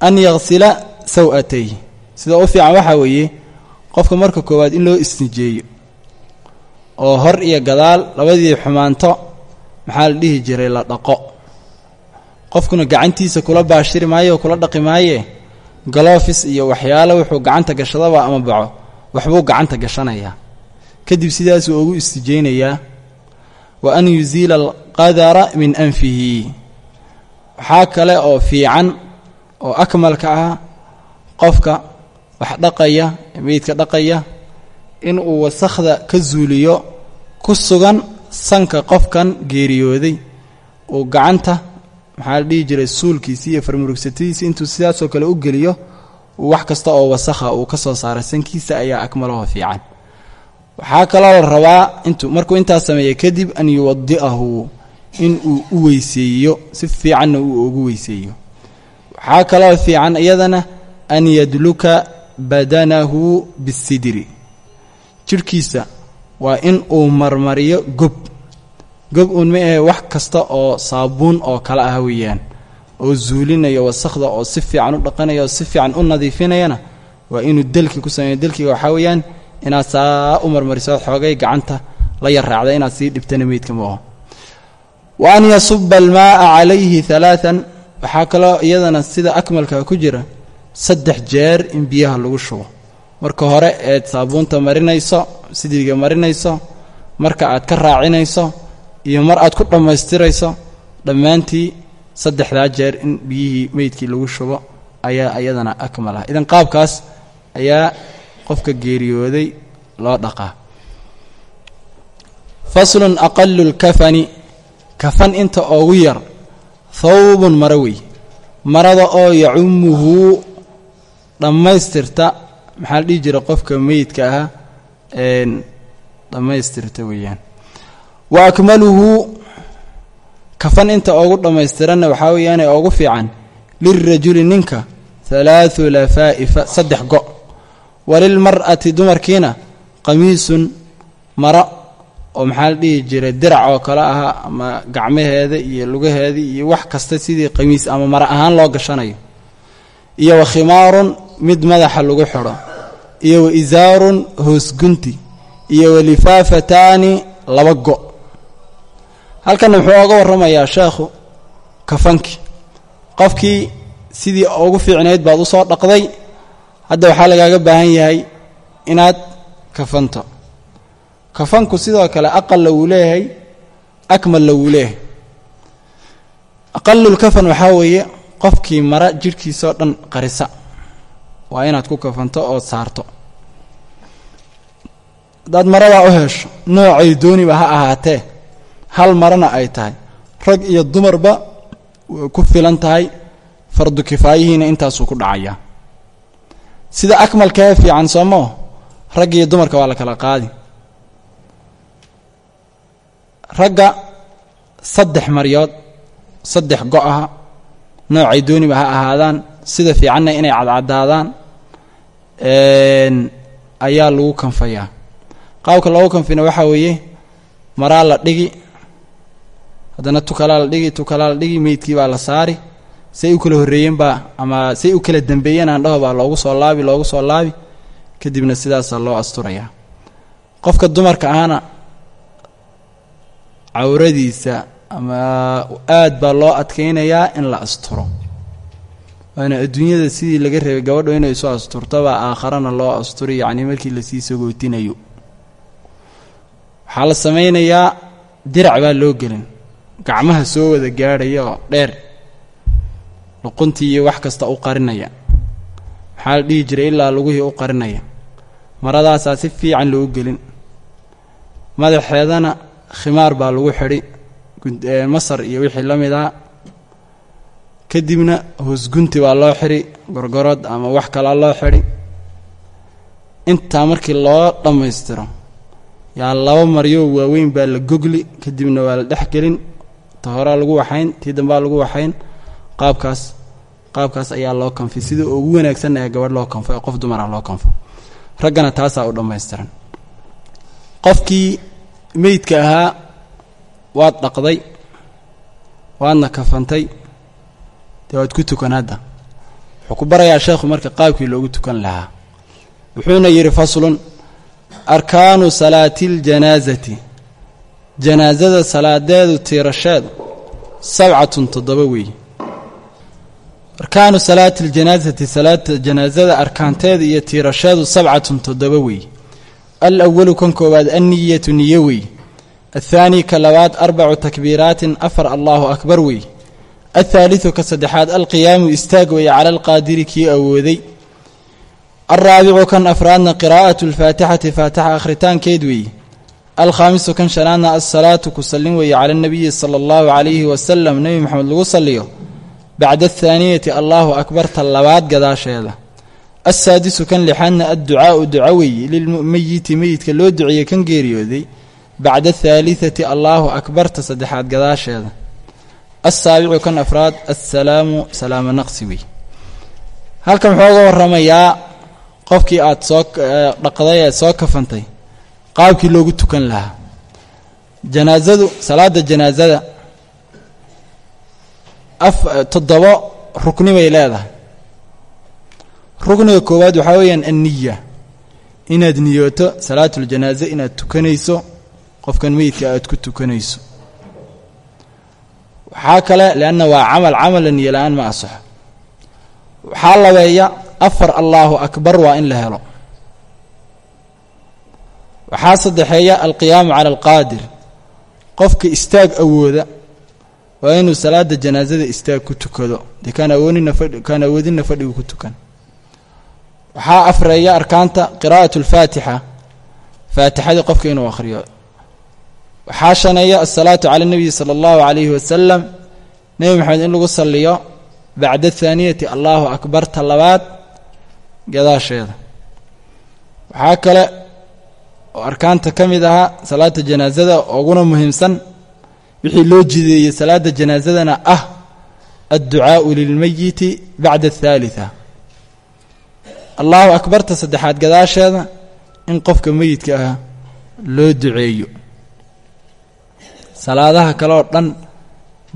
An yaksila saw'atayhi. Sida u fiican waxaa weeye qofka marka koowaad in loo isnijeeyo oo hor iyo gadaal labadii xumaanto maxaa la dhihi jiray la dhaqo qofkuna gacantiisa kula baashiri maayo oo kula dhaqi maaye galofis iyo waxyaalo wuxuu gacanta gashadaba ama baco waxbuu gacanta gashanayaa. Kadib sidaasuu ugu istijeynayaa wa an yusiila alqadara min anfihi. Waxaa kale oo fiican oo akmalka ah qofka wax dhaqaya meydka dhaqaya inuu wasakhda ka zuuliyo ku sugan sanka qofkan geeriyooday uu gacanta maxaa la dhihi jiray suulkiisi iyo farmurugsatadiisi intuu sidaasoo kale u geliyo uu wax kasta oo wasakha uu ka soo saaray sankiisa ayaa akmalaho fiican. Waxaa kaloo la rabaa intuu markuu intaas sameeya kadib an yuwadi'ahu inuu u weyseeyo si fiicanna uu ugu weyseeyo. Waxaa kaloo fiican iyadana an yadluka badanahu bisidri. Jidhkiisa waa in uu marmariyo gob. Gob uun ma kasta oo saabuun oo kale ah weeyaan oo zuulinaya wasakhda oo si fiican u dhaqanaya oo si fiican u nadiifinayana waa inuu delki ku sameeyo. Delkiga waxaa weeyaan inaad saa u marmariso xoogay gacanta la yar raacda inaad sii dhibtana meydka maaho wa an yasuba almaaa calayhi alaaan waxaa kaloo iyadana sida akmalka ku jira saddex jeer in biyaha lagu shubo. Marka hore eed saabuunta marinayso sidiiga marinayso marka aad ka raacinayso iyo mar aad ku dhammaystirayso dhammaantii saddexdaa jeer in biyihii meydkii lagu shubo ayaa iyadana akmal ah idan qaabkaas ayaa qofka geeriyooday loo dhaqaa. Faslun aqalu lkafani kafan inta oogu yar thawbun maro wey. Marada oo yacumuhu dhammaystirta maxaa la dhihi jira qofka meydka ahaa dhammaystirta weeyaan wa akmaluhu kafan inta oogu dhammaystiranna waxaa weeyaane oogu fiican lilrajuli ninka halaathu lafaa'ifa saddex go' walilmar'ati dumarkiina qamiisun mara oo maxaa la dhihi jiray dirac oo kale ahaa ama gacmaheeda iyo lugaheeda iyo wax kasta sidii qamiis ama mara ahaan loo gashanayo. Iyo wa mid madaxa lagu xidho. Iyo wa isaarun hoosgunti iyo wa laba go' halkanna wuxuu ooga warramayaa sheekhu kafankii qofkii sidii ugu fiicnayd baad u soo dhaqday hadda waxaa lagaaga baahan yahay inaad kafanto. Kafanku sidoo kale aqalla wuu leeyahay akmalla wuu leeyahay. Aqalulkafan waxaa weeye qofkii mara jidhkiisoo dhan qarisa. Waa inaad ku kafanto oo saarto. Haddaad maradaa u hesho noocay dooniba ha ahaatee hal marana ay tahay. Rag iyo dumarba ku filan tahay fardu kifaayihiina intaasuu ku dhacayaa sida akmalkae fiican soomoo rag iyo dumarka waa la kala qaadi. Ragga saddex maryood saddex go-aha noocay dooniba ha ahaadaan sida fiicanna inay cadcadaadaan ayaa lagu kanfayaa. Qaabka loogu kanfina waxaa weeye maraa la dhigi haddana tukalaa la dhigi tukalaa la dhigi meydkii baa la saari. Say u kala horreeyeen baa ama say u kala dambeeyeen aandhaho baa loogu soo laabi loogu soo laabi. Kadibna sidaasaa loo asturayaa. Qofka dumarka ahna cawradiisa ama aad baa loo adkaynayaa in la asturo. Waana adduunyada sidii laga reebay gabadho inay soo asturtabaa aakharana loo asturi yacnii markii la sii sagootinayo waxaa la samaynayaa dirac baa loo gelin gacmaha soo wada gaadhaya oo dheer luquntii iyo wax kasta u qarinaya. Maxaa la dhihi jiray ilaa lugihii u qarinaya. Maradaasaa si fiican loogu gelin. Madaxeedana khimaar baa lagu xidhi masar iyo wixii la mid ah. Kadibna hoosgunti baa loo xidhi gorgorod ama wax kalaa loo xidhi. Intaa markii loo dhammaystiro yaa laba maryo waaweyn baa la gogli kadibna waa la dhex gelin ta horaa lagu waxayn tii dambaa lagu waxayn. Qaabkaas qaabkaas ayaa loo kanfay. Sida ugu wanaagsan ee gabadh loo kanfo ee qof dumara loo kanfo. Raggana taasaa u dhammaystiran. Qofkii meydka ahaa waad dhaqday waadna kafantay dee waad ku tukan hadda. Wuxuu ku barayaa sheekhu marka qaabkii loogu tukan lahaa. Wuxuuna yidhi faslun arkaanu salaati اljanaasati janaasada salaadeedu tiirasheedu sabcatun toddoba weeye arkaanu salaati اljanaasati salaata janaasada arkaanteeda iyo tiirasheedu sabcatun toddoba weeye alawalu kan koowaad anniyatu niyo weeye athaani ka labaad arbacu takbiiraatin afar allahu akbar weeye althaalidu ka saddexaad alqiyaamu istaag weeye cala alqaadiri kii awooday. Alraabicu kan afraadna qiraa'atu alfaatixati faatixa akhritaankeed weeye alkhaamisu kan shanaadna alsalaatu ku sallin weeye cala anabiyi sala allahu calayhi wasalam nebi moxamed lagu salliyo bacda athaaniyati allahu akbarta labaad gadaasheeda alsaadisu kan lixaadna adducaa'u duco weeye lilmeyiti meyidka loo duceeyey kan geeriyooday bacda athaalithati allaahu akbarta saddexaad gadaasheeda alsaabicu kan afraad assalaamu salaamo naqsi wey halkan wuxuu uga warramayaa qofkii aad soo dhaqday soo kafantay qaabkii loogu tukan lahaa. Janaasadu salaada janaasada af toddobo rukni bay leedahay. Rukniga koowaad waxaa weeyaan anniya inaad niyooto salaatuljanaaze inaad tukanayso qofkan meydka aad ku tukanayso. Waxaa kale lianna waa camal camala niyo la'aan ma asaxo. Waxaa labeeya afar allaahu akbar waa in la helo waxaa saddexeeya alqiyaamu cala alqaadir. Qofka istaag awooda waa inuu salaada janaasada istaag ku tukado. Dee kaan awoonina fadhi kaan awoodinna fadhigu ku tukan. Waxaa afreeya arkaanta qiraa'atu alfaatixa faatixadii qofka inuu akhriyo. Waxaa shaneeya asalaatu cala nebiyi sala allahu calayhi wasalam nebi maxamed in lagu salliyo bacda athaaniyati allahu akbar ta labaad gadaasheeda. Waxaa kale oo arkaanta ka mid ahaa salaada janaasada uguna muhiimsan wixii loo jideeyey salaada janaasadana ah adducaau lilmeyiti bacda athaalitha allahu akbarta saddexaad gadaasheeda in qofka meyidka ah loo duceeyo. Salaadaha kale oo dhan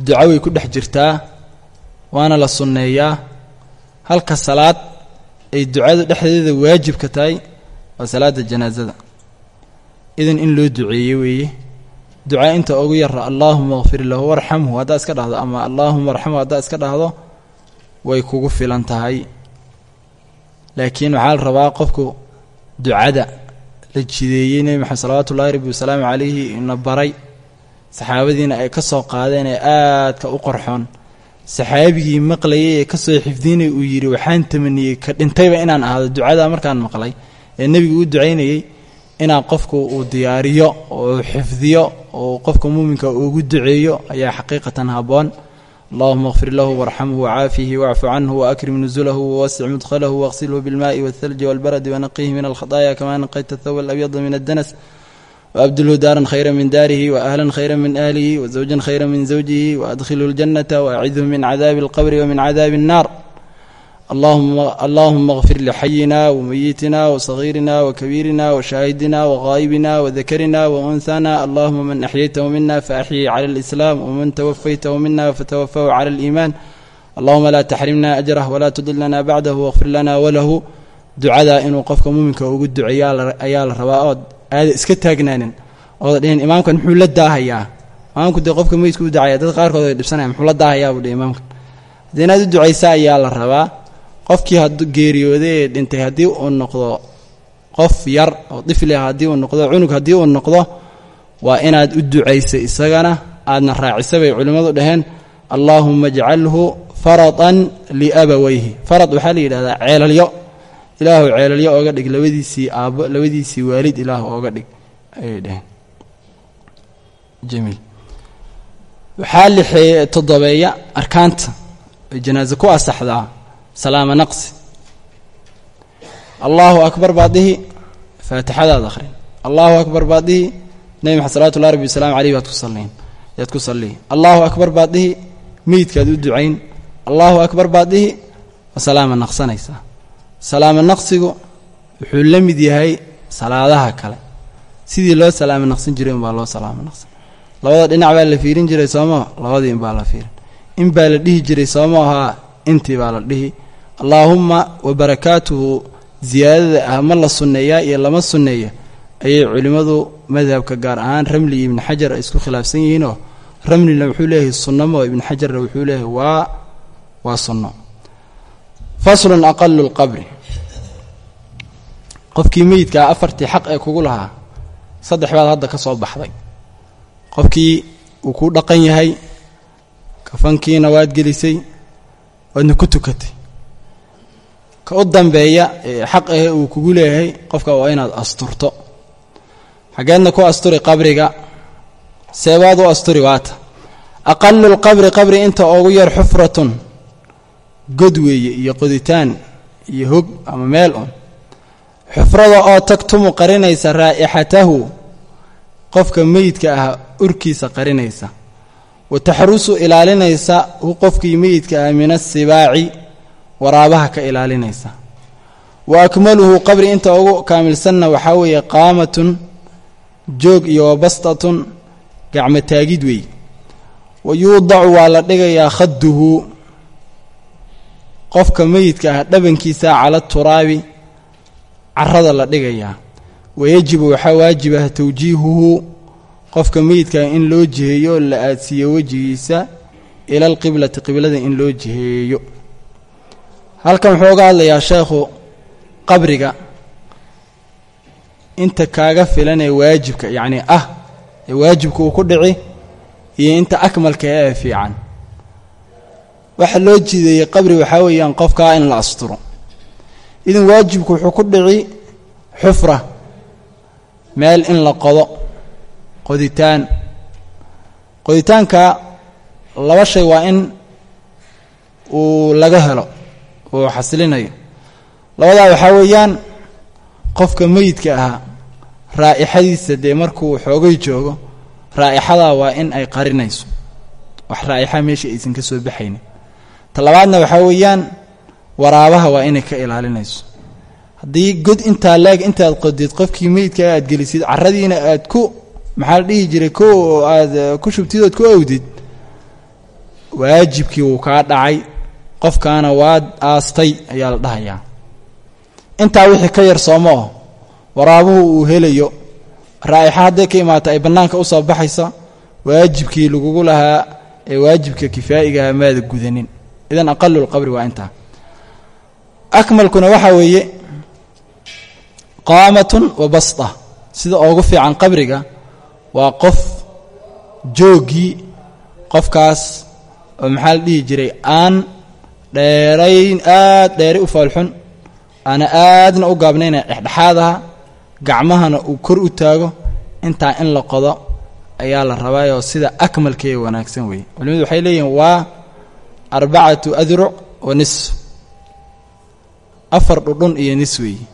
duco way ku dhex jirtaa waana la sunneeyaa. Halka salaad ay ducada dhexdeeda waajibka tahay waa salaada janaasada idan in loo duceeye weeye. Ducaa inta ugu yara allaahuma kfir lahu warxamhu haddaad iska dhahdo ama allaahuma arxamhu haddaad iska dhahdo way kugu filan tahay. Laakiin waxaa la rabaa qofku ducada la jideeyey nebi maxamed salawaatu ullahi rabbi wasalaamu calayhi ina baray. Saxaabadiina ay ka soo qaadeen ee aadka u qorxoon saxaabigii maqlayay ee ka soo xifdinay uu yidhi waxaan tamaniyey ka dhintayba inaan ahdo ducada markaan maqlay. Ee nebigu u ducaynayey inaa qofku uu diyaariyo oo xifdiyo oo qofka muuminka ugu duceeyo ayaa xaqiiqatan haboon allahuma kfir lahu warxamhu wcaafihi wacfu canhu waakrim nusulahu wwasic mudklahu waqsilhu bilmaai walthalji walbaradi wanaqihi min alkhadaaya kama naqayta thaw alabyada min addanas. وأبدله دارا خيرا من داره وأهلا خيرا من ahlihi وزوجا خيرا من زوجه وأدخله الجنة وأعذه من عذاب القبر ومن عذاب النار عذاب النار اللهم اللهم اغفر لحينا وميتنا وصغيرنا وكبيرنا وشاهدنا وغائبنا وذكرنا وأنثانا اللهم من أحييته منا فأحيي على الإسلام ومن توفيته منا فتوفه على الإيمان اللهم لا تحرمنا أجره ولا تضلنا بعده واغفر لنا وله دعاء إنه قفك مؤمنك وقد دعيال أيال رواء aada iska taagnaanin ooda dhihin imaamkan muxuu la daahayaa imaamku dee qofka meydku u dacaya dad qaarkood ay dhibsanaya muxuu la daahayaa buu dhi imaamkan haddii inaad u ducaysa ayaa la rabaa qofkii had geeriyooday ee dhintay haddii uu noqdo qof yar oo difli ah haddii uu noqdo cunug haddii uu noqdo waa inaad u ducaysa isagana aadna raacisa bay culimmadu dhaheen allaahuma ajcalhu faradan liabaweyhi farad waxaa la yidhahdaa ceelalyo. Ilaahu ceelalyo ooga dhig labadiisii aabbo labadiisii waalid ilaahu ooga dhig ayay dhaheen. Jamiil. Waxaa toddobeeya arkaanta ay janaaso ku asaxdaa salaama naqsi. Allaahu akbar baad dhihi. Faatixadaad akhrin. Allaahu akbar baad dhihi. Nebi maxamed salawatu llahi rabbi wasalaamu caleyh baad ku salliin. Yaad ku sallihi allaahu akbar baad dhihi. Meydkaad u ducayn. Allaahu akbar baad dhihi. Waa salaama naqsanaysaa salaamo naqsigu wuxuu la mid yahay salaadaha kale. Sidii loo salaamo naqsin jiray unbaa loo salaamo naqsin. Labada dhinac baa la fiirin jiray sooma labadii inbaa la fiirin. In baa la dhihi jiray sooma ahaa intii baa la dhihi allaahumma wa barakaatuhu ziyaadada ah ma la sunneeyaa iyo lama sunneeya ayay culimmadu madhabka gaar ahaan ramli iyo ibni xajar ay isku khilaafsan yihiinoo ramlina wuxuu leeyahay sunnamo ibni xajarna wuxuu leeyahay waa waa sunno. Faslun aqalu lqabri qofkii meyidkaa afartii xaq ee kugu lahaa saddex baad hadda ka soo baxday. Qofkii uu kuu dhaqan yahay kafankiina waad gelisay waadna ku tukatay ka u dambeeya ee xaq ahe uu kugu leeyahay qofka waa inaad asturto. Xaggeedna ku asturi qabriga seebaad u asturi waata. Aqalu lqabri qabri inta ugu yar xufratun god weeye iyo qoditaan iyo hog ama meel un. Xufrada oo tagtumu qarinaysa raa'ixatahu qofka meyidka ah urkiisa qarinaysa. Wa taxrusu ilaalinaysa hu qofkii meyidka ah min asibaaci waraabaha ka ilaalinaysa. Wa akmaluhu qabri inta ugu kaamilsanna waxaa weeye qaamatun joog iyo wa bastatun gacmo taagid wey wa yuudacu waa la dhigayaa khadduhu qofka meyidka ah dhabankiisa cala turaabi carada la dhigayaa. Wayajibu waxaa waajib ah tawjiihuhu qofka meyidkaa in loo jiheeyo la aadsiiyo wejigiisa ila alqiblati qiblada in loo jiheeyo halkan wuxuu uga hadlayaa sheekhu qabriga. Inta kaaga filan ee waajibka yacni ah ee waajibka uu ku dhici iyo inta akmalka ee fiican. Waxa loo jiideeyey qabri waxaa weeyaan qofkaa in la asturo. Idan waajibku wuxuu ku dhici xufra meel in la qodo qoditaan. Qoditaanka laba shay waa in uu laga helo uu xasilinayo labadaa waxaa weeyaan qofka meyidka ahaa raa'ixadiisa dee markuu xoogay joogo raa'ixadaa waa in ay qarinayso. Wax raa'ixa meesha aysan ka soo baxaynin. Ta labaadna waxaa weeyaan waraabaha waa inay ka ilaalinayso. Haddii god intaa leeg intaad qodid qofkii meyidka aad gelisid caradiina aad ku maxaa la dhihi jiray ko aad ku shubtid ood ku awdid waajibkii wuu kaa dhacay qofkaana waad aastay ayaa la dhahayaa intaa wixii ka yar sooma oh waraabuhu uu helayo raa'ixa hadday ka imaata ay bannaanka u soo baxaysa waajibkii lagugu lahaa ee waajibka kifaa'igaha maada gudanin. Idan aqalulqabri waa intaa. Akmalkuna waxaa weeye qaamatun wa basta. Sida ugu fiican qabriga waa qof jooggii qofkaas oo maxaa la dhihi jiray aan dheerayn aad dheeray u faalxun aana aadna u gaabnayna dhexdhexaad aha. Gacmahana uu kor u taago. Intaa in la qodo ayaa la rabaayoo sida akmalkee wanaagsan weeye culimadu waxay leeyihiin waa arbacatu adruc wa nis. Afar dhudhun iyo nis weeye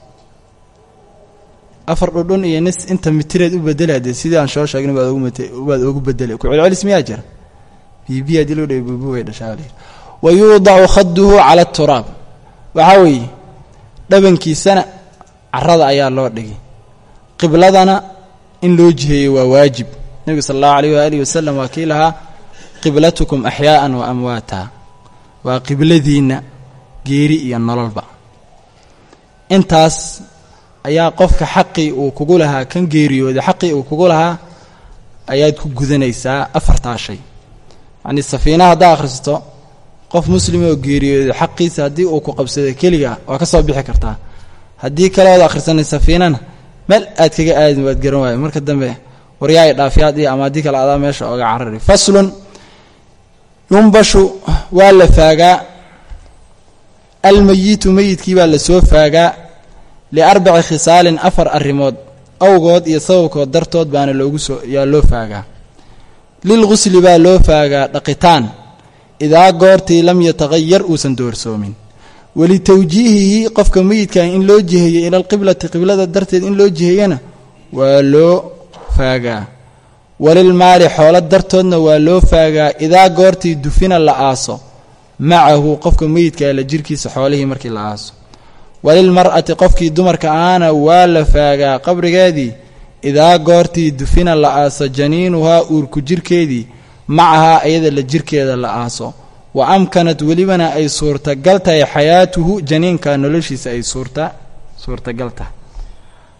afar dhudhun iyo nis inta mitireed u bedeli haddee sidii aan soo sheegnay baad ogu bedeli ku celcelis miyaa jira? Bibi haddii loo bubu way dhashaa wa yuudacu khaduhu cala aturaab waxaa weeye dhabankiisana carada ayaa loo dhigay qibladana in loo jiheeyo waa waajib nebigu sala allahu alayh waaalih wasalam waa kii lahaa qiblatukum axyaa'an wa amwaata waa qibladiinna geeri iyo nololba intaas ayaa qofka xaqii uu kugu lahaa kan geeriyooda xaqii uu kugu lahaa ayaad ku gudanaysaa afartaa shay yacnii safiina haddaa akhrisato qof muslima oo geeriyooda xaqiisa haddii uu ku qabsaday keliga waa ka soo bixi kartaa. Haddii kale ood akhrisanay safiinana meel aad kaga aadin waad garan waayo. Marka dambe waryaay dhaafyaad iyo ama haddii kale adaa meesha oga carari. Faslun yumbashu waa la faagaa. Almayitu meyidkii baa la soo faagaa liarbaci khisaalin afar arrimood. Awgood iyo sababkood dartood baana loogu soo yaa loo faagaa. Lilgusli baa loo faagaa dhaqitaan idaa goortii lam yataqayar uusan doorsoomin walitawjiihihi qofka meyidkaa in loo jiheeyo ila alqiblati qiblada darteed in loo jiheeyana waa loo faagaa walilmaali xoolo dartoodna waa loo faagaa idaa goortii dufina la aaso macahu qofka meyidkaa la jirkiisa xoolihii markii la aaso walilmar'ati qofkii dumarka ahaana waa la faagaa qabrigeedii idaa goortii dufina la aaso janiinuhaa uurku jirkeedii macahaa iyada la jirkeeda la aaso. Wa amkanad welibana ay suurtagal tahay xayaatuhu janiinka noloshiisa ay suurta suurtagal tahay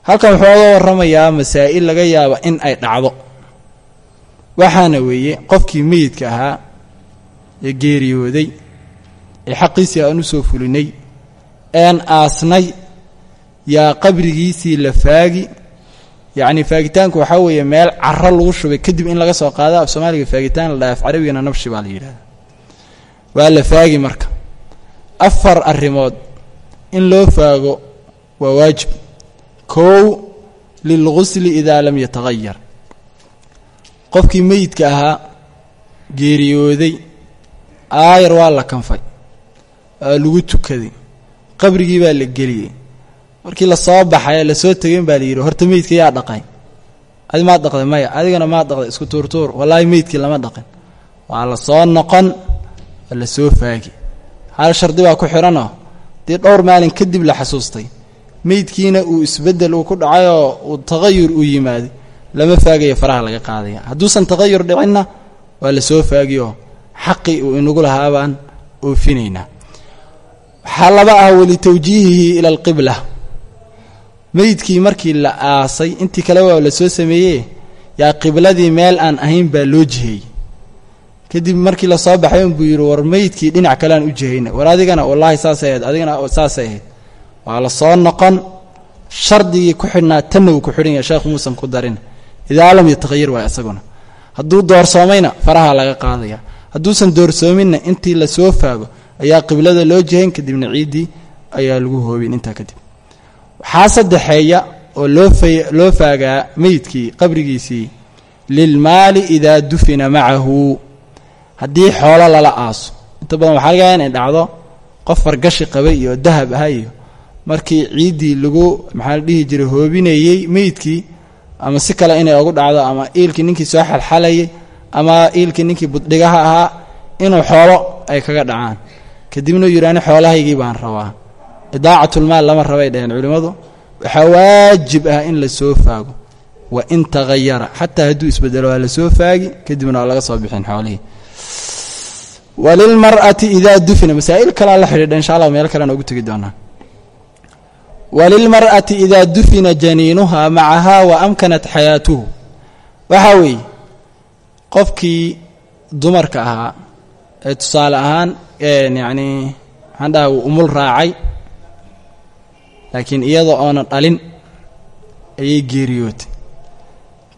halkan wuxuu oga warramayaa masaa'il laga yaabo in ay dhacdo. Waxaana weeye qofkii meyidka ahaa ee geeriyooday ee xaqiisii aan u soo fulinay een aasnay yaa qabrigiisii la faagi yacni faagitaanku waxaa weeye meel caro lagu shubay kadib in laga soo qaado af soomaaliga faagitaan la dhaha af carabigana nabshi baa la yidhahda waa la faagi marka. Afar arrimood in loo faago waa waajib. Kow lilgusli idaa lam yataqayar qofkii meyidka ahaa geeriyooday aayar waa la kanfay waa lagu tukaday qabrigii baa la geliyey markii la soo baxay ee la soo tegayn baa la yidhi horta meydka yaa dhaqay. Adi maad dhaqday maya. Adigana maad dhaqday isku tuurtuur wallaahi meydkii lama dhaqin. Waa la soo noqon la soo faagi. Hal shardi baa ku xidhanoo dii dhowr maalin kadib la xasuustay meydkiina uu isbeddel uu ku dhacay oo uu taqayur uu yimaaday lama faagayo faraha laga qaadaya. Hadduusan taqayur dhicinna waa la soo faagiyoo xaqii uu inagu lahaabaan oofinaynaa waxaa laba ah walitawjiihihi ila alqibla meydkii markii la aasay intii kale waa la soo sameeyey yaa qibladii meel aan ahayn baa loo jiheeyey kadib markii la soo baxay unbuu yidhi war meydkii dhinac kalean u jihayna. War adigana wallaahi saasay ahayd adigana saasay ahayd waa la soo noqon. Shardigii ku xidhnaa tanna uu ku xidhan yahay sheekhu muusan ku darin. Idaa lam yatahayar waay isaguna. Hadduu doorsoomayna faraha laga qaadaya. Hadduusan doorsoominna intii la soo faago ayaa qiblada loo jihayn kadibna ciiddii ayaa lagu hoobin intaa kadib waxaa saddexeeya oo loo faagaa meydkii qabrigiisii. Lilmaali idaa dufina macahu. Haddii xoolo lala aaso. Inta badan waxaa lagayaa inay dhacdo qof fargashi qabay iyo dahab aha iyo markii ciiddii lagu maxaa la dhihi jiray hoobinayey meydkii ama si kale inay ugu dhacdo ama iilkii ninkii soo xalxalayay ama iilkii ninkii buddhigaha ahaa inuu xoolo ay kaga dhacaan. Kadibna uu yidhi ani xoolahaygii baan rabaa idaacatlmaal lama rabay dhaheen culimmadu. Waxaa waajib ah in la soo faago. Wa in tahayara xataa hadduu isbedelo waa la soo faagi kadibna waa laga soo bixin xoolihii. Walilmar'ati idaa dufina masaa'il kalea la xidhiidha insha allah meel kalean ugu tegi doonaa. Walilmar'ati idaa dufina janiinuhaa macahaa wa amkanat xayaatuhu. Waxaa weeye qofkii dumarka ahaa ee tusaale ahaan yacni maxaan dhaha umul raacay laakiin iyada oonan dhalin ayay geeriyootay.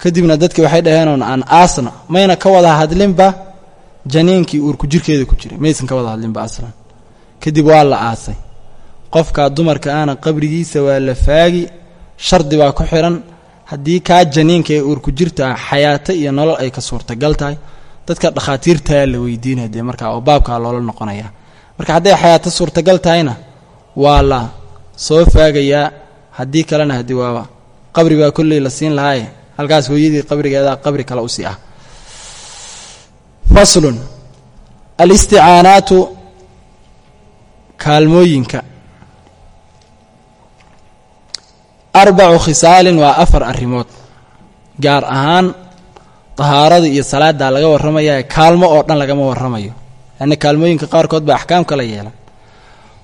Kadibna dadki waxay dhaheen aan aasna mayna ka wada hadlinba janiinkii uurku jirkeeda ku jiray maysan ka wada hadlinba aslan kadib waa la aasay. Qofkaa dumarka ahna qabrigiisa waa la faagi shardi baa ku xidhan haddii kaa janiinka ee uurku jirtaa xayaato iyo nolol ay ka suurtagal tahay dadka dhakhaatiirtaa la weydiinaya dee markaa oo baabkaa loola noqonaya marka hadday xayaato suurtagal tahayna waa la soo faagayaa haddii kalena haddii waaba qabri baa kolley la siin lahaaye halkaas hooyadii qabrigeedaa qabri kale u sii ah. Faslun. Alisticaanaatu kaalmooyinka. Arbacu khisaalin waa afar arrimood. Gaar ahaan dahaarada iyo salaaddaa laga warramaya kaalmo oo dhan lagama warramayo. Leanna kaalmooyinka qaarkood baa axkaam kala yeelan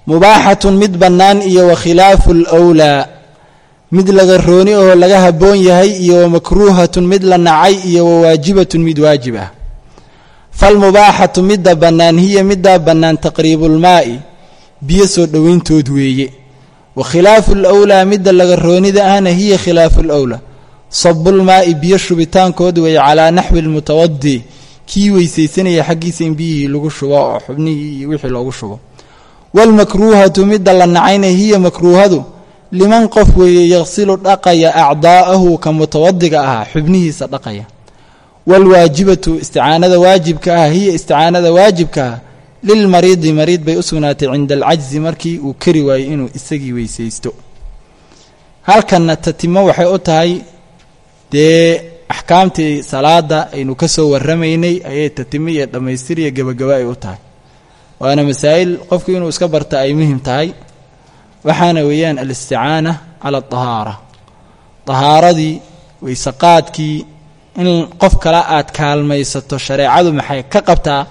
mubaaxatun mid bannaan iyo wa khilaafu lwlaa mid laga rooni oo laga habboon yahay iyo wa makruuhatun mid la nacay iyo wa waajibatun mid waajib ah. Falmubaaxatu midda bannaan hiya middaa bannaan taqriibulmaa'i biyo soo dhowayntood weeye. Wa khilaafu lwlaa midda laga roonida ahna hiya khilaafu lwlaa sabulmaa'i biyo shubitaankood weeye calaa naxwi lmutawadi kii weysaysanaya xaggiisa in biyihii lagu shubo oo xubnihii iyo wixii loogu shubo waalmakruuhatu midda la nacayna hiya makruuhadu liman qof weeye yaqsilu dhaqaya acdaa'ahu ka mutawadiga ahaa xubnihiisa dhaqaya waalwaajibatu isticaanada waajibka ah hiya isticaanada waajibka ah lilmariidi mariid bay u sugnaatay cinda alcajzi markii uu kari waayey inuu isagii weysaysto halkanna tatimo waxay u tahay dee axkaamtii salaada aynu ka soo warramaynay ayay tatimo iyo dhammaystir iyo gebagaba ay u tahay waana masaa'il qofku inuu iska barta ay muhiim tahay. Waxaana weeyaan alisticaana cala adahaara dahaaradii weysaqaadkii in qof kale aad kaalmaysato shareecadu maxay ka qabtaa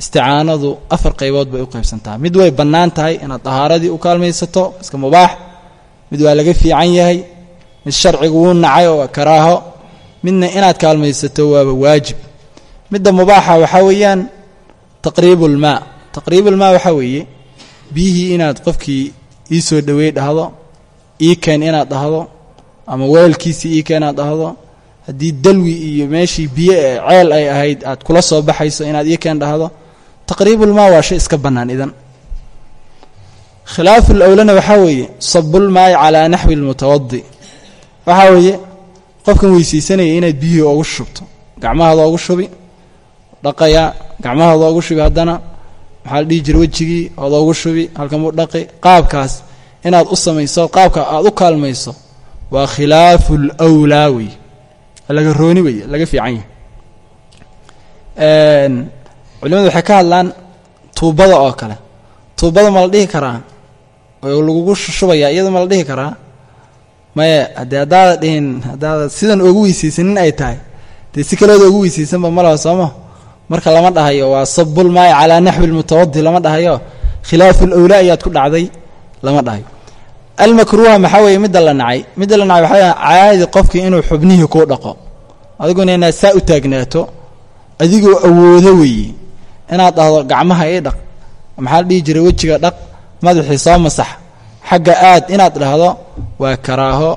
isticaanadu afar qaybood bay u qaybsantaa. Mid way bannaan tahay inaad dahaaradii u kaalmaysato iska mubaax. Mid waa laga fiican yahay mid sharcigu wuu nacay oo karaaho. Midna inaad kaalmaysato waaba waajib. Midda mubaaxa waxaa weeyaan taqriibulmaa. Taqriibulmaa waxaa weeye biyihii inaad qofkii ii soo dhoweey dhahdo ii keen inaad dhahdo ama weelkiisii ii keen inaad dhahdo haddii dalwi iyo meeshii biyo ee ceel ay ahayd aad kula soo baxayso inaad ii keen dhahdo taqriibulmaa waa shay iska bannaan idan. Khilaafu lowlana waxaa weeye sabulmaayi calaa naxwi lmutawadi waxaa weeye qofkan weysaysanaya inaad biyihii ogu shubto gacmahaada ogu shubi dhaqayaa gacmahaada ogu shubi haddana maxaa la dhihi jira wejigii ood ogu shubi halkamuu dhaqi. Qaabkaas inaad u samayso qaabka aad u kaalmayso waa khilaafu lwlaa wey laga rooni wey laga fiican yahay. Culimadu waxay ka hadlaan tuubada oo kale. Tuubada ma la dhihi karaa? Oo lagugu shubaya iyada ma la dhihi karaa? Maya haddee haddaada dhihin haddaada sidan ogu weysaysanin ay tahay dee si kaleoda ogu weysaysanba ma laha sooma marka lama dhahayo waa sabulmaayi calaa naxwi lmutawadi lama dhahayo. Khilaafu lowlaa ayaad ku dhacday lama dhahayo. Almakruuha maxaa weeye midda la nacay. Midda la nacay waxaa caadi qofkii inuu xubnihii kuu dhaqo. Adiguna inaad saa u taagnaato adigoo awoodo weeye. Inaad dhahdo gacmaha ii dhaq maxaa la jiray wejiga dhaq madaxii soo masax. Xagga aad inaad dhahdo waa karaaho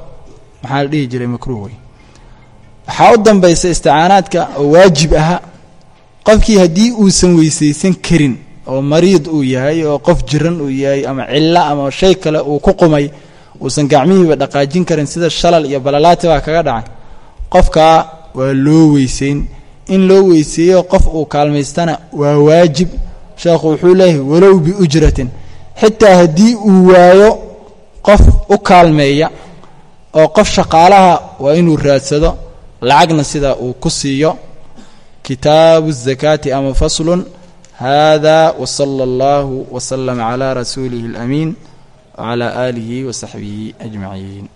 maxaa la jiray makruuh wey waxaa u dambaysa isticaanaadka waajib aha qofkii haddii uusan weysaysan karin oo mariid uu yahay oo qof jiran uu yahay ama cillo ama shay kale uu ku qumay uusan gacmihiiba dhaqaajin karin sida shalal iyo balalaati baa kaga dhacay. Qofkaa waa loo weysayn. In loo weyseeyo qof uu kaalmaystana waa waajib. Sheekhu wuxuu leeyahay walow biujratin xitaa haddii uu waayo qof u kaalmeeya oo qof shaqaalaha waa inuu raadsado lacagna sidaa uu ku siiyo kitaabu الzakaati ama faslun hada wslى اllahu wslm عlى rasuulihi اlأmiin wعlى آlihi وsaxbihi أجmaciin